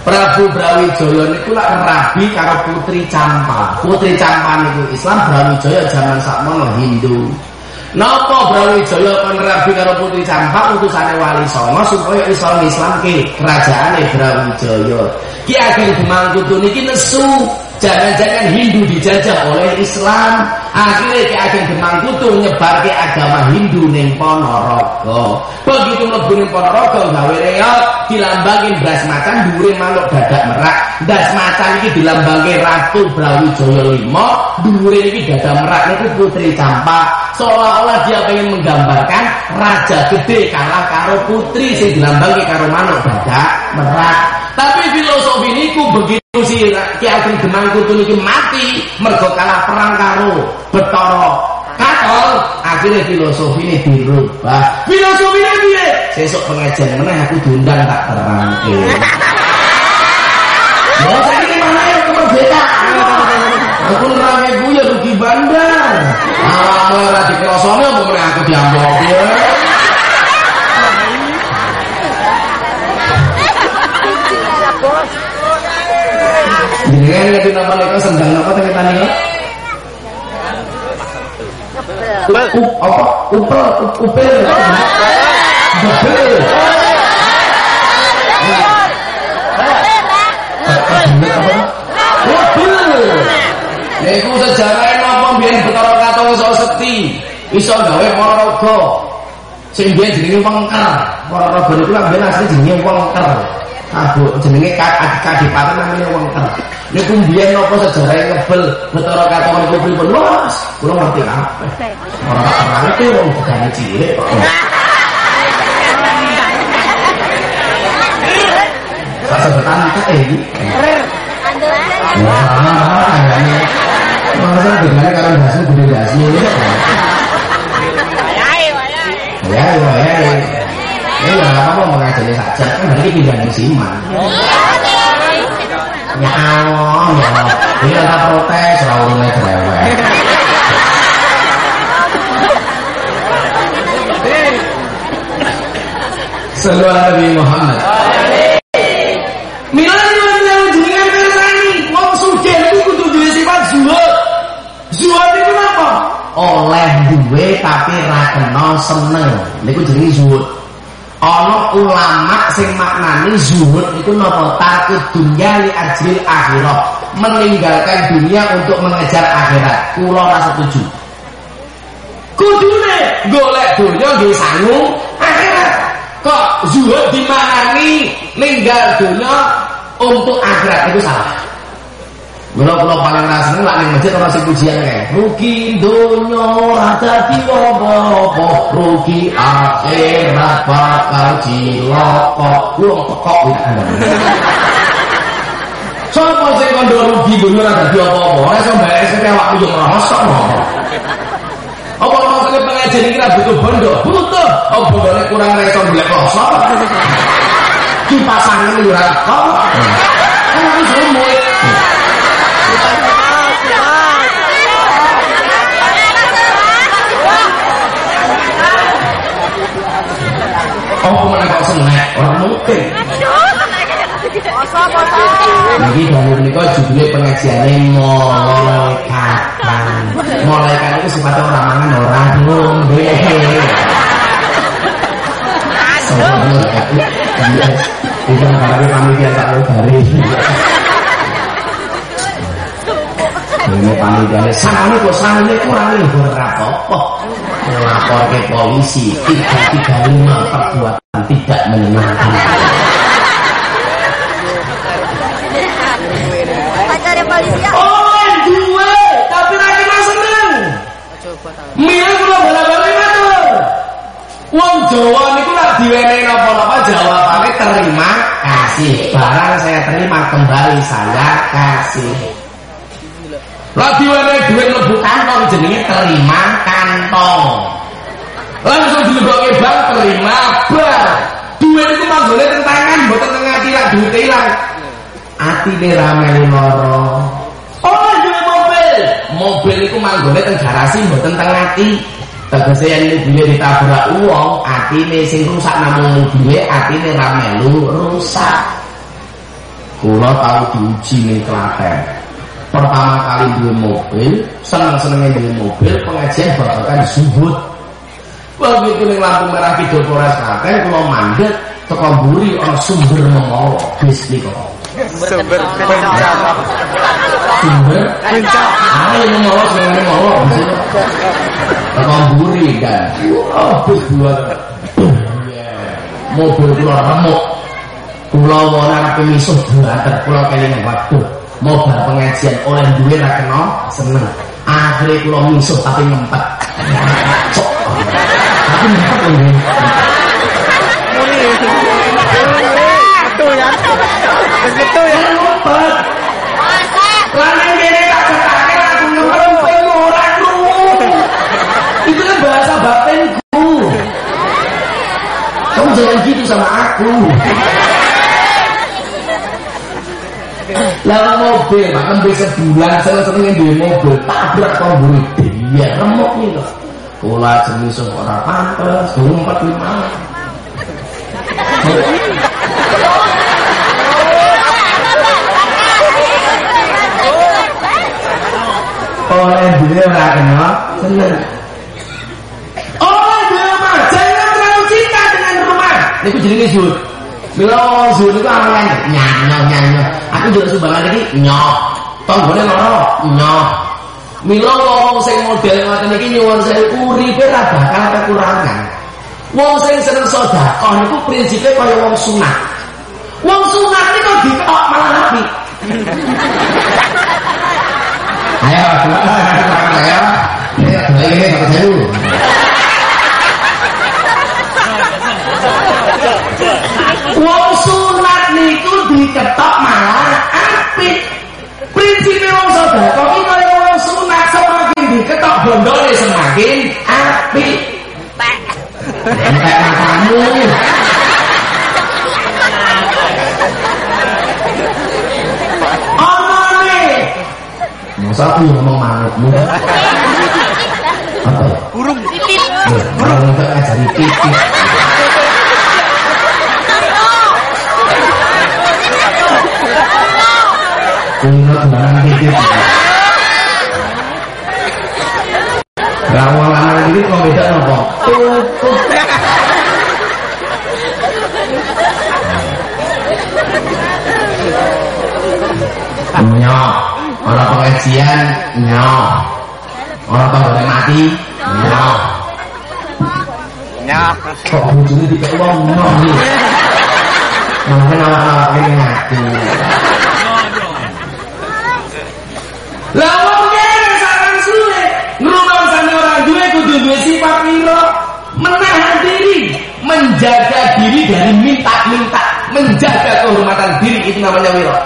Speaker 1: Prabu Brawijaya niku lak rabi karo Putri Campa. Putri Campa niku Islam, Brawijaya zaman sakmono Hindu. Napa Brawijaya kon rabi karo Putri Campa utusane Wali Songo supaya iso ngislamke kerajaane Brawijaya. Ki Ageng Demang Kutu niki nesu jangan-jangan Hindu dijajah oleh Islam. Akhirnya Ki Ageng Demang Kutu nyebarke agama Hindu ning Ponorogo. Begitu mlebu ning Ponorogo gawe reok dilambangin beras macan manuk dadak merak. Das macan iki dilambangke Ratu Brawijaya 5, dhuwure iki dadak merak niku Putri Campa. Seolah-olah dia pengen menggambarkan raja gede kalah karo putri sing dilambangke karo manuk dadak merak. Tapi filosofi niku begitu si Ki Ageng Demang Kutu niki mati mergo kalah perang karo Betara Katol akhirnya filosofi ini dirubah. Filosofi ini piye? Sesuk pengajian meneh aku diundang tak terangke Ya saya ini mana yang kemerdekaan? Aku nerangnya gue ya rugi bandar. Awalnya ora dikrosone apa meneh aku diambok napa nika sendang napa tani Up, apa? Upel, upel. Apa? Bebel. Niku sejarah napa biyen Betara Kato iso sekti, iso gawe Ponorogo. Sing biyen jenenge Wengker. Ponorogo niku lak biyen asli jenenge Wengker. Abu jenenge kadipaten namanya Wengker. Niku biyen napa sejarah ngebel Betara Kato niku pripun? Wah, kula ngerti kabeh. Ora ngerti wong budane cilik kok. Kasebetan kita ini. Wah, ini. Masa dengan karo dasi gede dasi ini. Ya, ya, ya. Apa mau ngajari saja kan nanti pindah musiman. Ya Allah, ya Allah. Ini ada protes, rawurnya cerewet. Sallallahu Nabi Muhammad. Wong kudu zuhud. Zuhud itu apa? Oleh duwe tapi ra kena seneng. Niku jenenge zuhud. Ana ulama sing maknani zuhud itu napa? Takut dunia li ajril akhirat. Meninggalkan dunia untuk mengejar akhirat. Kula ora setuju. Kudune golek dunia nggih sangu akhirat. Kok zuhud dimaknani ninggal dunia untuk akhirat itu salah. Mula kula paling ra seneng lak ning masjid ana sing pujian kae. Rugi donya ora dadi apa-apa, rugi akhirat bakal cilaka. Kula pekok wis. Sopo sing kondo rugi donya ora dadi apa-apa? Ora iso mbayar sing awakmu yo ngrosok apa? Maksudnya pengajian ini kira butuh bondo? Butuh. Oh bondone kurang ra iso golek rasa. Dipasangin ora kok. Kan aku sumut. Kau seneng? Orang mungkin.
Speaker 2: Poso, poso.
Speaker 1: Niki dawuh menika judule pengajiane malaikatan. Malaikat itu sifatnya orang mangan ora ngombe. Itu karena panitia tak lu dari. Ini panitiane sangane kok sangane kurang nih ora apa-apa. Lapor ke polisi 335 perbuatan tidak menyenangkan.
Speaker 2: Pacarnya polisi ya.
Speaker 1: Oh, dua, tapi lagi seneng. Mila kula bola-bali matur. Wong Jawa niku lak diwenehi napa-napa jawabane terima kasih. Barang saya terima kembali saya kasih. Lah diwenehi duit mlebu kantong jenenge terima kantong. Langsung dilebokke bank terima bar. Duit iku manggone teng tangan mboten teng ati lak duit ilang. Atine ra melu lara. Oh, duwe mobil. Mobil iku manggone teng garasi mboten teng ati. Tegese yen mobilnya ditabrak uang, atine sing rusak namung mobilnya, atine ra melu rusak. Kula tau diuji ning Klaten. Pertama kali duwe mobil, seneng-senenge duwe mobil, pengajian babakan zuhud. Begitu ning lampu merah Kidul Polres Klaten, kula mandek teko mburi ana sumber memoro bis niku.
Speaker 3: Sumber bencana.
Speaker 1: Sumber. Ah, ini memoro sing memoro. Teko mburi kan. Oh, bis dua. Iya. Mobil kula remuk. Kula wong arep misuh banget, kula kelingan waduh. Mau pengajian oleh duwe ra kena seneng. Akhirnya kula misuh tapi ngempet. Cok. Tapi ngempet lho.
Speaker 3: Betul ya. Betul ya.
Speaker 1: Ngempet. Lanang kene tak ketake aku ngempet ora. Itu kan bahasa batinku. Kamu jangan gitu sama aku. Lah mobil, makan sebulan seneng-seneng di mobil, tabrak tombol dia remuk nih kok. Kula jenis ora pantes, ngumpet lima. Oleh dia ora kena seneng. Oleh dia mah jangan terlalu cinta dengan rumah. Niku jenenge zuhud. Mila zuhud niku awalan nyanyo nyanyo. Aku juga sumbangan iki nyok. Tonggone loro nyok. Mila wong sing model ngoten iki nyuwun saya uripe ra bakal kekurangan. Wong sing seneng sedekah niku prinsipe kaya wong sunat. Wong sunat niku diketok malah api. Ayo, ayo. Ayo, satu sewu. Wong diketok malah apik. Prinsipnya wong sedekah iki kaya wong sunat semakin diketok bondone semakin apik. Entek matamu. Omone. Masa aku ngomong manukmu? Apa? ya?
Speaker 3: Burung.
Speaker 1: Loh, Orang untuk ngajari Kuno barang pipis. Rawang lanang ini kok beda apa? Tutup. Nyok, orang pengajian nyok, mati nyok.
Speaker 3: Nyak.
Speaker 1: Kok bojone dipek wong nyok iki. Malah awak-awak ini mati. Menjaga diri dari minta-minta, menjaga kehormatan diri itu namanya wiro.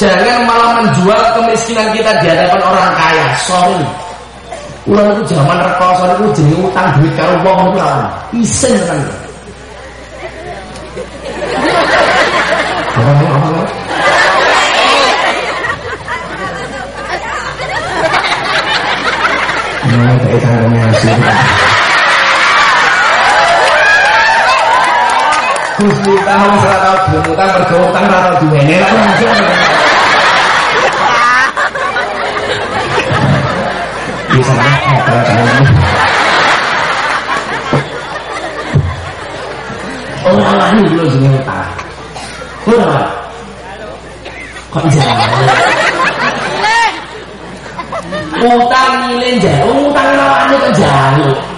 Speaker 1: Jangan malah menjual kemiskinan kita di hadapan orang kaya. Sorry. Ulang itu zaman rekoso itu jadi utang duit karo wong lah. Isen kan. Mana kayak asli. Gus Miftah wis ora tau diutang mergo utang ora tau duwene lah. Bisa Orang lain dulu jenenge utang. Ora. Kok jangan? Utang ngiling jalu, utang lawane kok jalu.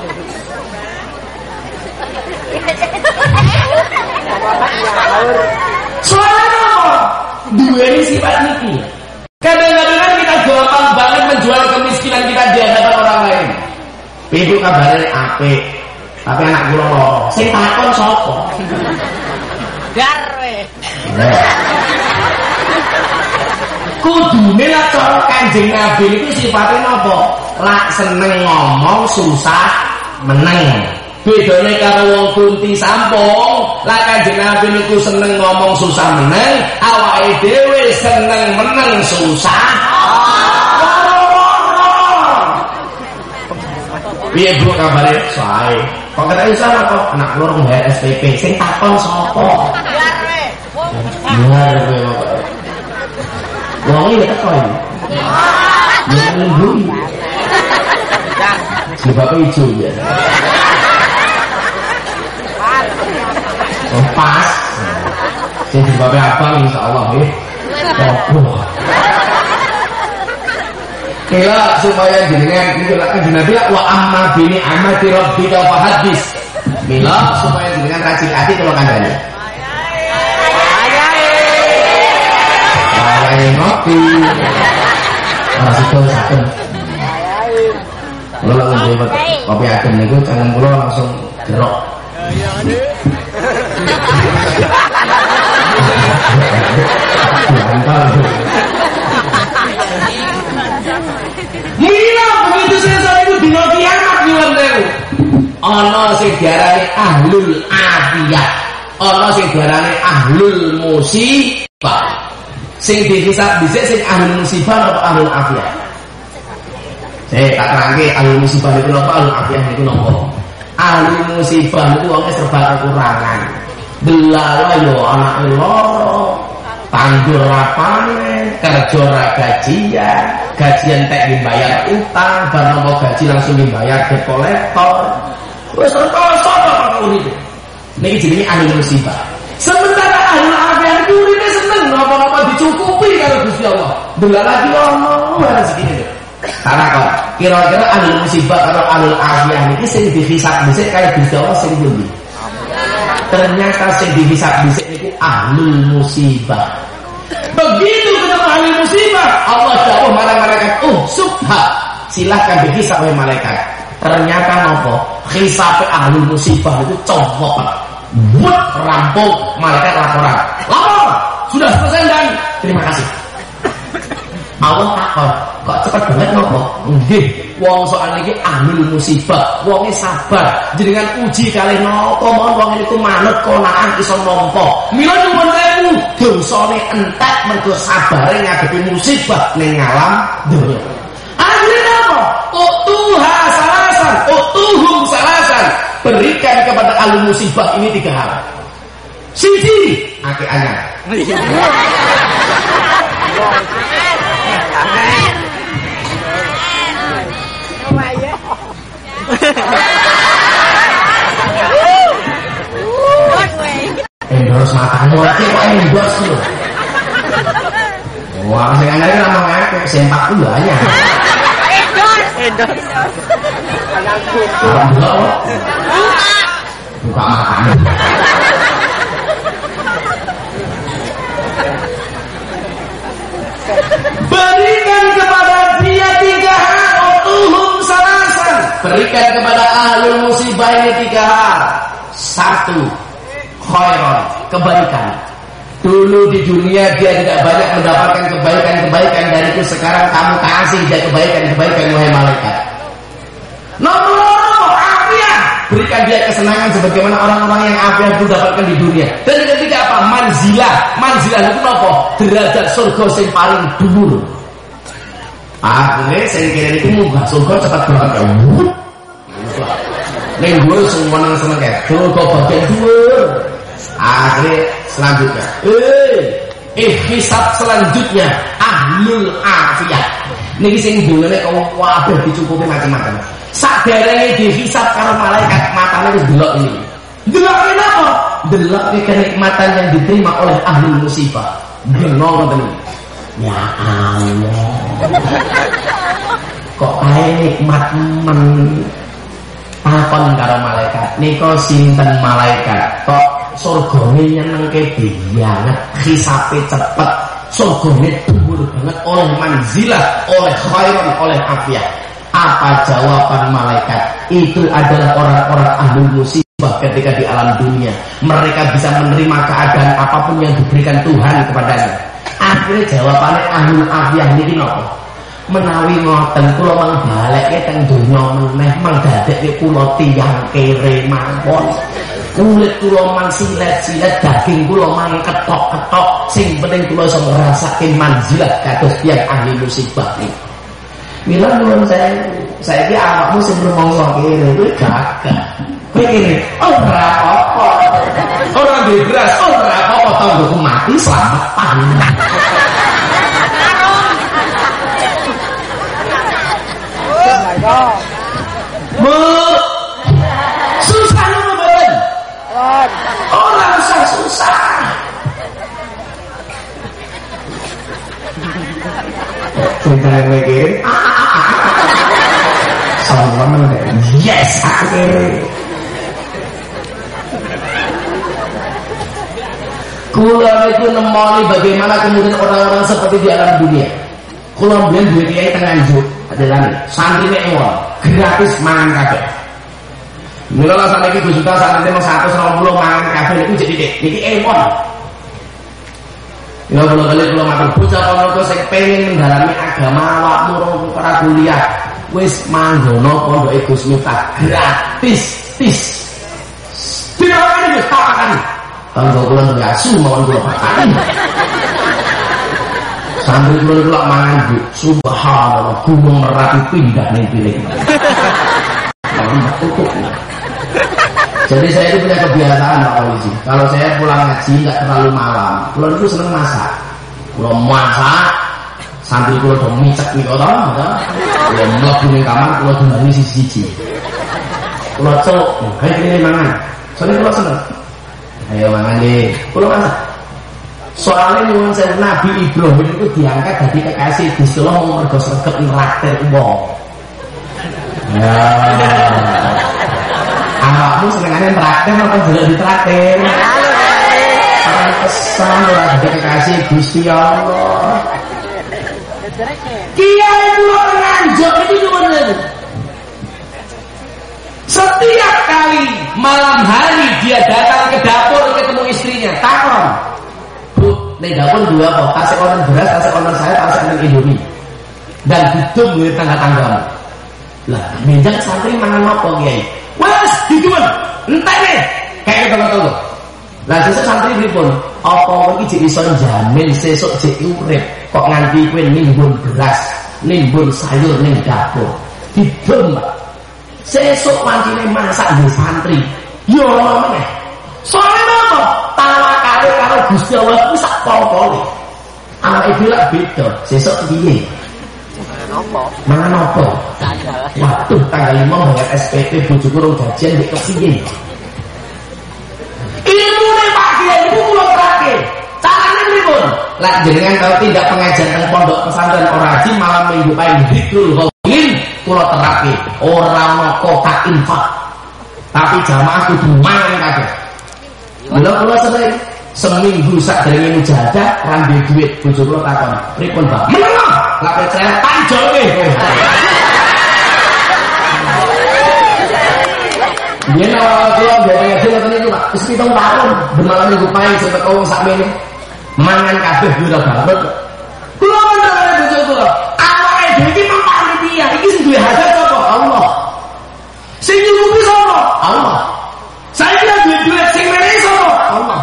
Speaker 1: Apa? Dua ini sifat niki. Kadang-kadang kita gampang banget menjual kemiskinan kita di hadapan orang lain. Ibu kabarnya ape, tapi anak kula loro. Sing takon sapa?
Speaker 2: Garwe.
Speaker 1: Kudune lah cara Kanjeng Nabi itu sifatnya napa? Lak seneng ngomong susah meneng. Bedanya karo wong kunti sampung, lah Kanjeng Nabi niku seneng ngomong susah meneng, awake dhewe seneng meneng susah. Piye Bu kabare? Sae. Kok kata iso kok anak loro nggak SPP sing takon sapa?
Speaker 2: Garwe.
Speaker 1: Benar kowe. Wong iki iki. Ya minggu. Sebabnya hijau ya. Oh, pas. Sing sebabnya abang insya Allah ya. Oh, Kila supaya jenengan itu lah kan Nabi wa amma bini amati rabbika fa hadis. Mila supaya jenengan rajin hati kalau kandani. Ayai ngopi. Ora situ saken. Kula langsung kopi adem niku jangan kula langsung gerok. Mila begitu selesai itu dino kiamat nyuwun sewu. Ana sing diarani ahlul afiyah. Ana sing diarani ahlul musibah. Sing dihisab dhisik sing ahlul musibah apa ahlul afiyah? Saya tak terangke ahlul musibah itu apa ahlul afiyah itu nopo? Ahlul musibah itu wongnya serba kekurangan. Delala yo anak loro, tandur rapane, kerja ra gajian, gajian dibayar utang, bar nopo gaji langsung dibayar ke kolektor. Wes rekoso kok urip. Niki jenenge ahli musibah. Sementara ahli afiat itu uripe seneng napa-napa dicukupi karo Gusti Allah. Delok lagi ono rezekine. Karena kok kira-kira ahli musibah karo ahli afiat niki sing dihisab dhisik kaya Gusti Allah sing pundi? Ternyata sing dihisab dhisik niku ahli musibah. Begitu ketemu ahli musibah, Allah jauh marah malaikat, oh subha, silahkan dihisab oleh malaikat. Ternyata nopo, hisab ahli musibah itu copot, buat rampung malaikat laporan. Lapor, sudah selesai dan terima kasih. Allah takon, kok cepet banget nopo? Nggih, wong soal iki ahli musibah, wonge sabar. Jenengan uji kali nopo mon wong niku manut konaan iso nampa. Mila nyuwun sewu, dosane entek mergo sabare ngadepi musibah ning alam dunya. Akhirnya apa? Utuha salasan, utuhum salasan. Berikan kepada ahli musibah ini tiga hal. Siji, akeh anyar. endorse matanya lagi kok endorse lho wah sing anyar iki ngomong akeh sempak ku banyak
Speaker 3: Endorse.
Speaker 1: alhamdulillah kok. buka matanya berikan berikan kepada ahli musibah ini tiga hal. Satu khairan kebaikan. Dulu di dunia dia tidak banyak mendapatkan kebaikan-kebaikan dari itu. Sekarang kamu kasih dia kebaikan-kebaikan wahai malaikat. Nomor berikan dia kesenangan sebagaimana orang-orang yang afiat itu dapatkan di dunia. Dan yang ketiga apa? Manzilah. Manzilah itu apa? Derajat surga yang paling Akhirnya saya kira itu munggah surga cepat banget ya. Ning dhuwur seneng seneng kayak surga bagian dhuwur. Akhirnya selanjutnya, eh, eh hisab selanjutnya ahlul afiyah. Niki sing dulane kok waduh dicukupi macam-macam. Sak derenge dihisab karo malaikat matane wis delok ini. Delok ini apa? Delok kenikmatan yang diterima oleh ahli musibah. Bengong ngoten Ya Allah. Kok kae nikmat men takon karo malaikat. Nika sinten malaikat? Kok surgane nyenengke banget, hisape cepet. Surgane dhuwur banget oleh manzilah, oleh khairan, oleh afiat. Apa jawaban malaikat? Itu adalah orang-orang ahli musibah ketika di alam dunia. Mereka bisa menerima keadaan apa pun yang diberikan Tuhan kepadanya. Akhirnya jawabannya ahli afiat ini nopo? menawi ngoten kula mang baleke teng donya meneh mang dadekke kula tiyang kere mawon. Kulit kula mang silet-silet daging kula mang ketok-ketok sing penting kula iso ngrasake manzilah kados tiyang ahli musibah iki. Mila nuwun saya saya ki awakmu sing rumangsa kere kuwi gagah kowe kene ora apa-apa ora duwe beras ora apa-apa tanggoku mati selamat panjang Bu, susah lu betul. Orang susah susah. Kita yang mikir, sama yes, aku Kula itu nemoni bagaimana kemudian orang-orang seperti di alam dunia. Kula biyen duwe kiai teng Nganjuk, adalah santrine ewon, gratis mangan kabeh. Mula lah saniki Gus Juta santrine mau 120 mangan kabeh niku jadi dek. Niki ewon. Ya kula kali kula matur bocah kono sing pengen mendalami agama awakmu rong ora kuliah. Wis manggono pondoke Gus Miftah gratis. Tis. Tidak akan wis tak akan. Tanggo kula ngasu mawon kula pakan. Sambil kula kula mangan Bu. Subhanallah gunung Merapi pindah nih pilih. Jadi saya itu punya kebiasaan Pak Polisi. Kalau saya pulang ngaji nggak terlalu malam, pulau itu seneng masak. Pulau masak, sambil pulau dong micak nih tahu nggak? Pulau melakukan ning kamar, pulau dong sisi sisi. Pulau cok, kayak gini mangan. Soalnya pulau seneng. Ayo mangan deh, pulau masak. Soalnya nyuwun saya Nabi Ibrahim itu diangkat dari kekasih Gusti Allah mau mergo sregep neraktir wong. Ya. Awakmu senengane traktir apa jelek ditraktir? Orang pesan ora dadi kekasih Gusti Allah. Kiai kula nganjuk iki nyuwun niku. Setiap kali malam hari dia datang ke dapur ketemu istrinya, takon. Bu, nih dapur dua apa? Kasih orang beras, kasih orang saya, kasih orang Indomie. Dan hidup mirip tangga-tangga. Lah, minjak santri mangan apa kiai? Wes, dijual. Entek nih. Kayak gitu tunggu. Lah sesuk santri pripun? Apa iki jek iso jamin sesuk jek urip kok nganti kowe nimbun beras, nimbun sayur ning dapur. Hidup. Sesuk pancine masak di santri. Yo meneh. Soalnya apa? Tawakale karo Gusti Allah ku sak pol-pole. Anak ibu lah beda. Sesuk piye? Mangan apa? Waduh, tanggal 5 bayar SPP bojoku rong gajian di kepiye. Ilmu nih Pak Kiai itu kula terakhir. Caranya pripun? Lah jenengan kalau tidak pengajian pondok pesantren ora haji malam minggu paling dikul kula terapi ora ana kotak infak. Tapi jamaah kudu mangan kabeh. Mula kula sering seminggu sak derenge mujahadah rambe duit bojo kula takon. Pripun, Pak? Meneng. Lah percaya tanjolke kowe. Dia awal kula biasa ngaji ngoten niku Pak. Wis pitung tahun bermalam minggu paing sampe kau sak mene. Mangan kabeh biro banget. Kula meneng bojo kula. Awake dhewe iki dia. Iki sing duwe hajat sapa? Allah. Sing nyurupi sapa? Allah. Saya kira duwe duit sing menehi sapa? Allah.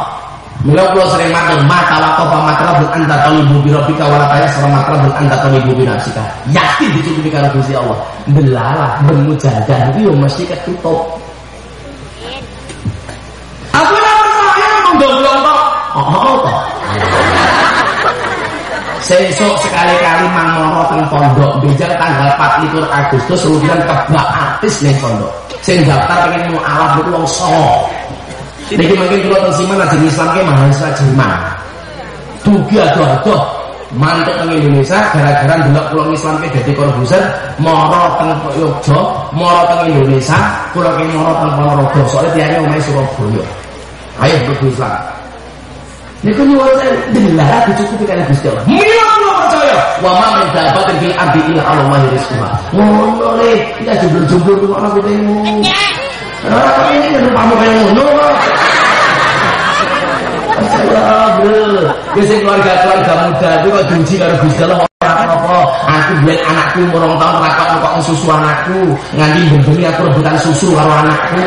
Speaker 1: Mula kula sering matur mata wa qafa matrabul anta talibu bi rabbika wa la tayassara matrabul anta talibu bi nafsika. Yakin dicukupi karo Gusti Allah. Delalah bermujahadah itu yo mesti ketutup. Aku ora percaya ngomong oh toh. Sesuk sekali-kali mamoro teng pondok bejal tanggal 24 Agustus rujukan kebak artis ning pondok. Sing daftar pengen mau alat itu wong sok. Niki mungkin kula teng Siman ajeng Islam ke mahasiswa Jerman. Dugi adoh-adoh teng Indonesia gara-gara ndelok kula Islam ke dadi korbuser moro teng Yogyo, moro teng Indonesia, kula ke moro teng Ponorogo. Soale tiyane omahe Surabaya. Ayo berbu Islam. Niku nyuwun saya dilarang dicukupi kalian Gusti Allah. Mila kula percaya wa ma min dabatin fil ardi illa Allah rizquha. Ngono le, kita jumbo-jumbo ku ana kutemu. Ah, ini kan pamu kaya ngono kok. Biasa keluarga-keluarga muda itu kok diuji karo Gusti Allah apa aku biar anakku morong tahun rakok kok susu anakku nganti bendemi aku rebutan susu karo anakku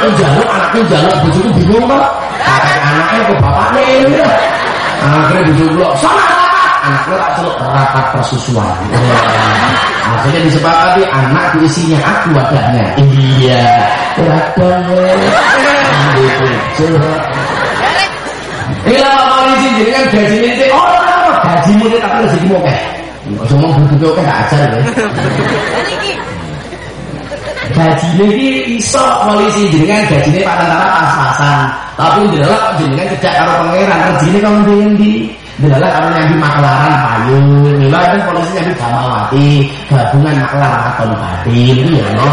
Speaker 1: aku jaluk anakku jaluk. Bojoku bingung kok kakek anaknya ke bapaknya ini. Akhirnya bojoku lo sama anaknya tak celuk rapat persusuan. Akhirnya disepakati anak diisinya aku wadahnya. Iya. Curhat Iya Pak Polisi jadi kan gaji ini. Oh apa gajimu ini tapi rezeki mau kayak semua butuh oke gak ajar ya gaji ini iso polisi jenengan gaji ini pak tentara pas-pasan. Tapi delok jenengan kerja karo pangeran. Gaji ini kamu di di delok kamu nyambi maklaran payung. Mila kan polisi nyambi gamawati gabungan maklar aton batin itu ya no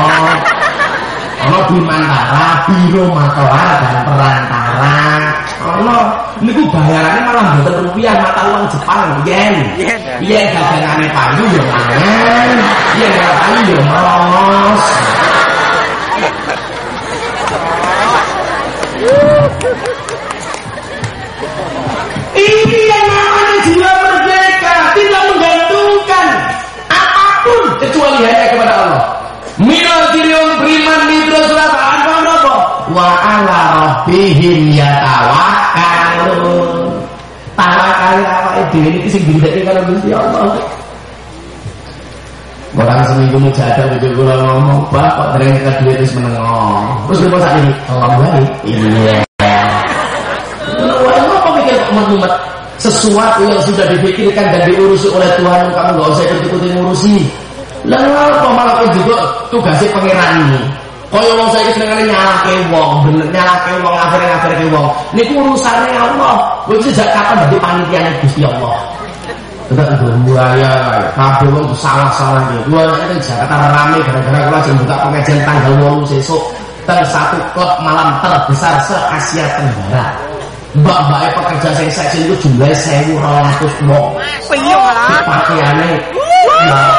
Speaker 1: ono bimantara biro maklar dan perantara. Ono niku bayarannya malah mboten rupiah mata uang Jepang yen. Yen. Dagangane payung ya mangan yen ora payung ya meros Ini yang namanya jiwa merdeka tidak menggantungkan apa pun kecuali hanya kepada Allah. Ala rabbihim yatawakkalun. Tawakal awake dhewe iki sing dindeke karo Gusti Allah. Orang seminggu mujadah itu kula ngomong, Pak, kok dereng kedua itu menengok. Terus lupa saat ini, Allah baik. Iya. Wah, apa mikir menumet sesuatu yang sudah dipikirkan dan diurusi oleh Tuhan kamu gak usah ikut-ikutin ngurusi. Lalu apa malah juga tugasnya pangeran ini? Kaya wong saya senengane nyalake wong, bener nyalake wong, ngafir-ngafirke wong. Niku urusane Allah. Kowe sejak kapan dadi panitiane Gusti Allah? Tidak buaya, kabeh wong salah-salah iki. Gua nek Jakarta rame gara-gara kula jeng buka pengajian tanggal 8 sesuk teng satu klub malam terbesar se-Asia Tenggara. Mbak-mbak pekerja sing seksi itu jumlahnya sewu ratus wong.
Speaker 3: Piyung lah.
Speaker 1: Ya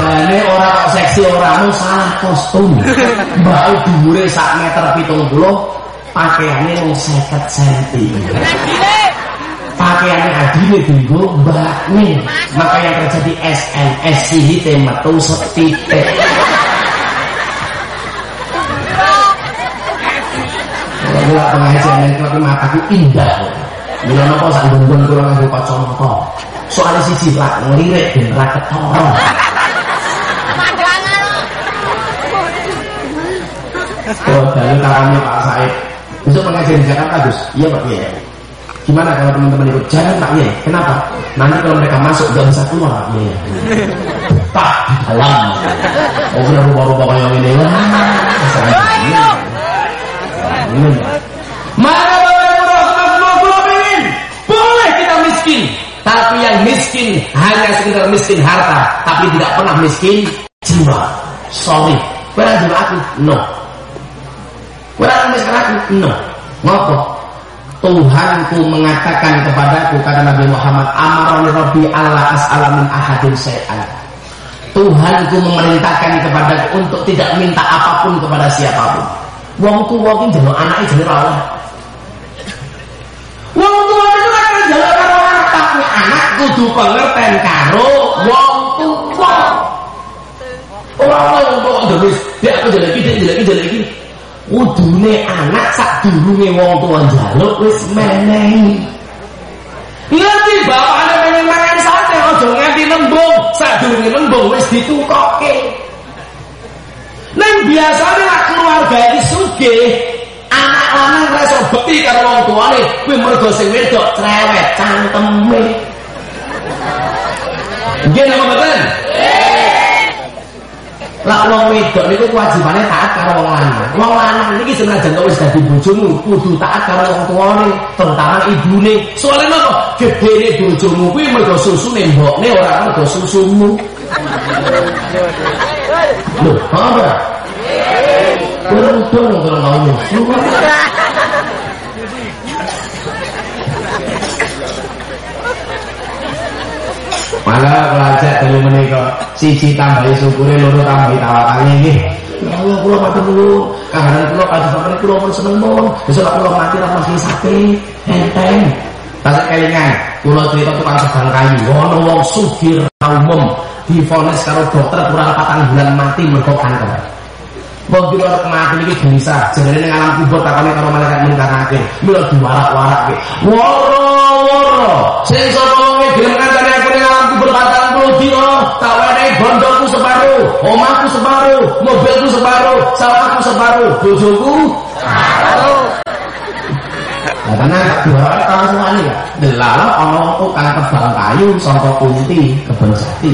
Speaker 1: Jane ora kok seksi ora mu salah kostum. Mbak dhuwure sak meter 70, pakaiannya mung 50 cm. Pakaiannya adine dinggo mbakne. Maka yang terjadi SMS ini metu setitik. Kula pengajian yang tapi mataku indah. Mula napa sak bungkun kula nganggo kacamata. Soale siji lak ngelirik ben ra ketara. Oh, dari kawannya Pak Said. Besok pengajian di Jakarta, Gus. Iya, Pak. Iya. Gimana kalau teman-teman ikut? Jangan, Pak. Iya. Kenapa? Nanti kalau mereka masuk gak bisa keluar, Pak. Iya. Tak di dalam. Oh, benar rubah-rubah kayak ini. Wah. Maka boleh kita miskin, tapi yang miskin hanya sekedar miskin harta, tapi tidak pernah miskin jiwa. Sorry, berarti aku no. Berarti miskin aku no. Ngopo? Tuhanku mengatakan kepadaku kata Nabi Muhammad Amaroni Rabbi Allah as'alamin ahadin syai'an Tuhanku memerintahkan kepadaku untuk tidak minta apa pun kepada siapa pun Wong tua ki njaluk anake jane ra oleh. Wong tua itu akan njaluk karo anak tapi anak kudu pengertian karo wong tua. Ora ana wong tua terus dia aku jaluk iki jaluk iki jaluk iki. Kudune anak sak durunge wong tua njaluk wis menehi. Ngerti bapakne pengen mangan sate aja nganti lembung, sak durunge lembung wis ditukokke. Neng biasanya lah keluarga ini sugih, anak lanang ra iso bekti karo wong tuane, kuwi mergo sing wedok cerewet cangkeme. Lah wong wedok niku kewajibane taat karo wong lanang. Wong lanang niki senajan wis dadi bojomu, kudu taat karo wong tuane, terutama ibune. Soale napa? Gedene bojomu kuwi mergo susune mbokne ora mergo susumu. Lho, apa? Untung kalau mau Malah belajar dulu menika siji tambahi syukure loro tambahi tawakale nggih. Ya Allah kula matur nuwun. Kahanan kula kados sampeyan kula pun seneng mawon. Besok kula mati ra masih sakit. Enteng. Tasik kelingan, kula cerita tukang sebang kayu. Ono wong sugih umum difonis karo dokter kurang patang bulan mati mergo kanker. Wong kira arep mati iki bisa, jenenge ning alam kubur takone karo malaikat mungkarake. Mila diwarak-warake. Woro-woro, sing sapa wong gelem kancane dino, tak wenehi bondoku separuh, omahku separuh, mobilku separuh, sawahku separuh, bojoku separuh. Nah, karena dua tahun semuanya ya, delala ono tukang tebang kayu sangka kunti kebon jati.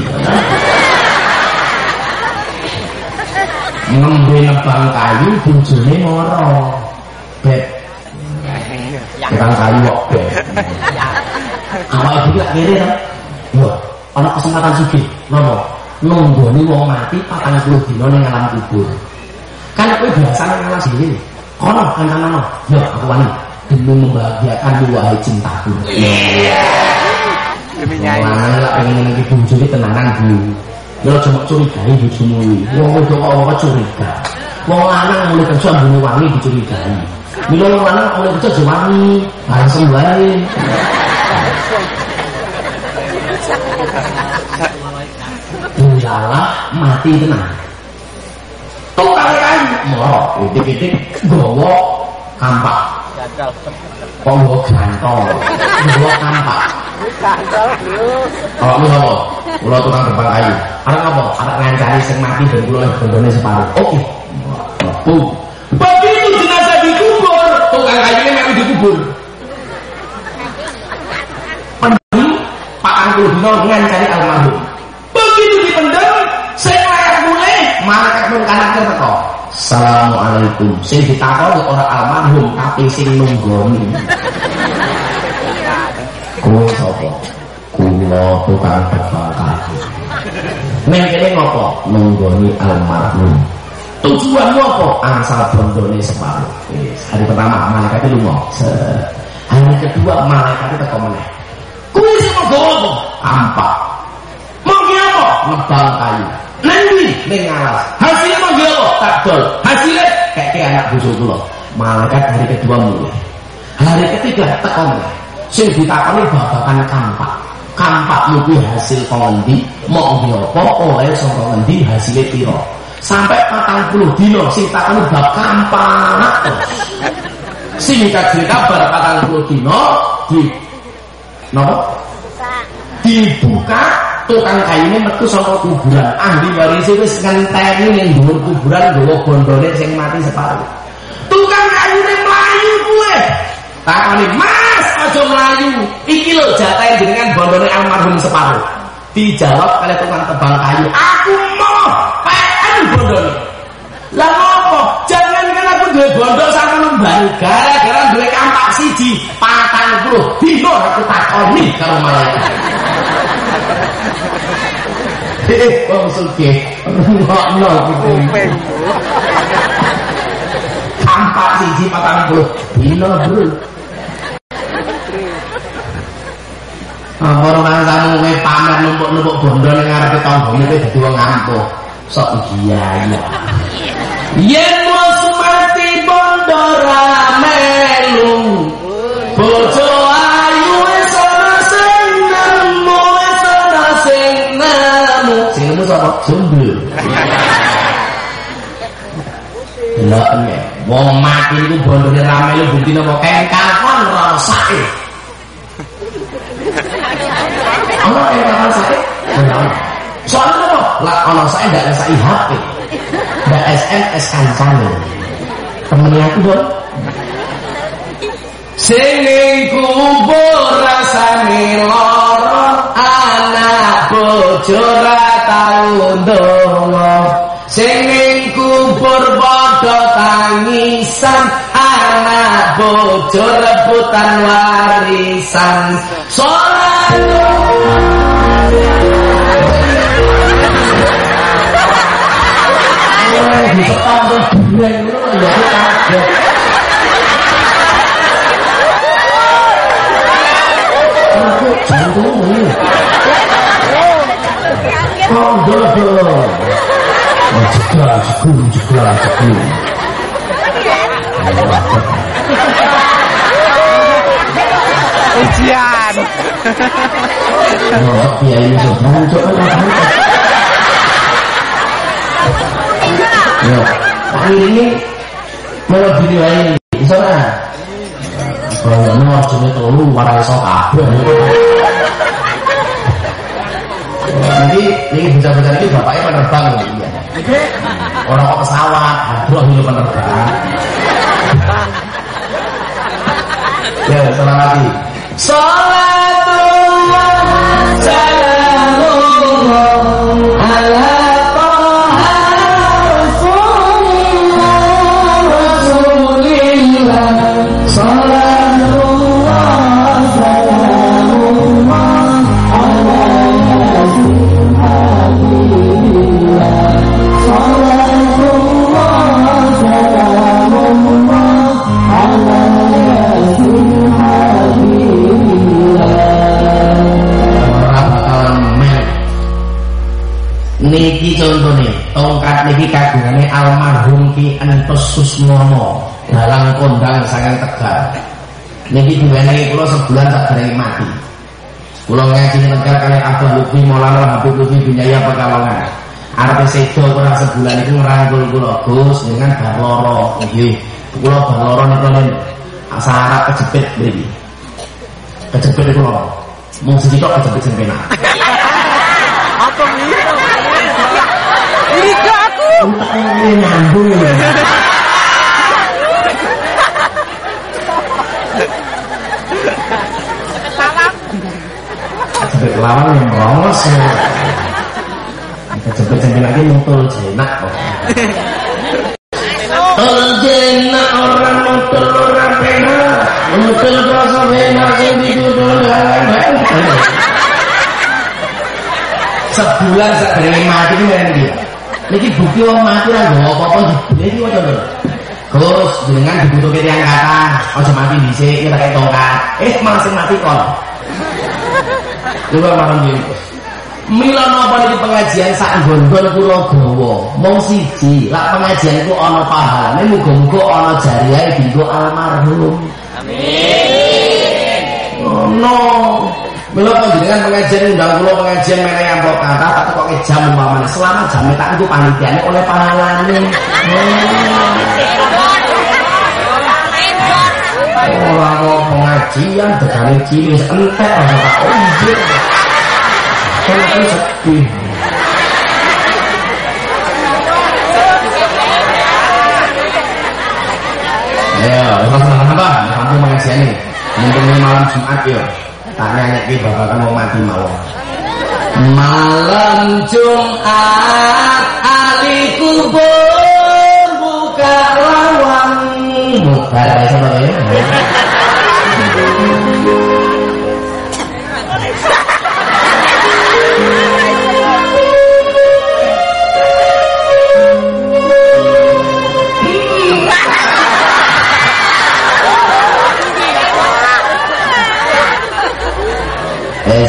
Speaker 1: Ngembe nebang kayu bojone moro. Bet. Tukang kayu kok bet. Awake dhewe lak kere to. Yo, ana kesempatan sugih. Napa? Nunggoni wong mati 40 dina ning alam kubur. Kan kowe biasa nang alam dhewe. Kono kancan-kancan. Yo, aku wani demi membahagiakan wahai cintaku.
Speaker 3: Demi nyanyi.
Speaker 1: Lanang lak pengen iki bojone tenanan Bu. Ya mok curigai bojomu. Wong wedok kok curiga. Wong lanang mulai kerja mbune wangi dicurigai. Mila wong lanang mulai kerja aja wangi, langsung wae. Dulalah mati tenang. Tukang kayu moro, titik-titik gowo kampak. Kok nggawa gantol, nggawa kampak. Kalau lu apa? Kula tukang terbang kayu. Arek apa? Arek ngancani sing mati dan kula lagi bondone separuh. Oke. Bu. Begitu jenazah dikubur, tukang kayunya memang dikubur. Dino ngancani almarhum. Begitu dipendem, sing layak mulai, malaikat mungkaran teko. Assalamualaikum. Sing ditakoni ora almarhum tapi sing nunggoni. Kuwi sapa? Kula tukang kayu. Neng kene ngopo? Nunggoni almarhum. Tujuanmu apa? Angsal bondone separuh. Wis, hari pertama malaikat itu. Set. Hari kedua malaikat itu teko meneh. Kuwi sing apa? Kampak. Mau apa? Nebang kayu. Nanti ning alas. Hasilnya mau apa? Takdol. Hasilnya kayak kayak anak bojo kula. Malaikat hari kedua mulai. Hari ketiga meneh. Sing ditakoni babakan kampak. Kampak kuwi hasil kondi, mau apa oleh saka ngendi hasilnya piro. Sampai 40 dino sing takoni bab kampak. Singkat cerita bar 40 dino di napa? Dibuka tukang kayune metu saka kuburan. Ahli waris wis ngenteni ning dhuwur kuburan nggawa bondone sing mati separuh. Tukang kayune mlayu kuwe. Takoni mas aja mlayu. Iki lho jatahe jenengan bondone almarhum separuh. Dijawab oleh tukang tebang kayu aku mau PN bondone lah duwe bondo sama lembar gara-gara duwe kampak siji patang puluh dino aku takoni karo malaikat Eh, wong sugih. Ngono
Speaker 3: Kuping.
Speaker 1: Kampak siji patang puluh dino, Bro. Ampun mangsamu kowe pamer numpuk-numpuk bondo ning ngarepe tanggane kowe dadi wong ampuh. Sok iya iya. Yen mati bondo ra melu. Bojo ayu wong mati iku bondone ra melu bukti napa kengkang rasake. Ono. Soalnya apa? Lah ono saya ndak HP. Mbak SMS kancane. Temennya aku dong. Sing kubur rasane lara anak bojo ra tau ndonga. Sing kubur padha tangisan anak bojo rebutan warisan. Salat bisa tambah bulan ngono ya kaget. Aku jantung ini. Oh, dulu. Oh, jegal, jegal, jegal, jegal.
Speaker 3: Ujian.
Speaker 1: Oh, iya ini sebenarnya coba lah. Ya, Pak ini kalau video ini bisa lah. Kalau mau cuma tolu warai sok kabeh. Nanti ini bisa ini bapaknya penerbang ya. Orang kok pesawat, aduh ini penerbang. Ya, salam lagi. Salatullah salamullah ala niki kagungane almarhum Ki Entos Susmono dalam kondang sangat tegar. Niki diwenehi kula sebulan tak berani mati. Kula ngaji tegar kali Abdul Lutfi Maulana Habib Lutfi bin Yahya Pekalongan. Arep sedo kurang sebulan itu ngerangkul kula Gus dengan bar loro nggih. Kula bar loro niku nen sarap kejepit mriki. Kejepit. Mung siji tok kejepit penak.
Speaker 3: Apa ini? Ini ke aku.
Speaker 1: Ini nyambung ya. Kejepit lawan yang merongos ya. Kejepit sing lagi mutul jenak kok. Tol jenak orang mutul orang penak. Mutul kerasa penak sing ditutul Sebulan sakdurunge mati men dia. Niki bukti wong mati ra nggawa apa-apa niki wae lho. Gus, dengan dibutuhke tiyang kata, aja mati dhisik kita kayak tongkat. Eh, malah sing mati kon. Coba marang dia. Mila napa niki pengajian sak nggon-nggon kula gawa. Mung siji, lak pengajian iku ana pahalane muga-muga ana jariah dinggo almarhum. Amin. Oh, Mila panjenengan pengajian undang kula pengajian menehi ampok kata tak kok jam umpamane selama jam tak itu panitiane oleh pahalane. Ora kok pengajian tegane cilik entek ora tak unjuk. Kan. Ayo, sama apa? Kamu pengajian nih. Mumpung ini malam Jumat ya. Tak nyanyi ke bapak kamu mati mau. Malam Jumat Ali kubur buka lawang. Buka sama ya.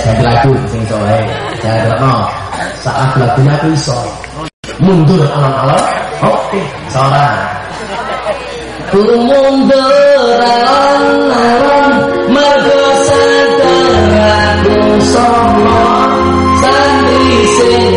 Speaker 1: jadi lagu sing soleh. Aku iso. Mundur alon-alon oke salah ku mundur alon-alon mergo sadar aku somo santri sing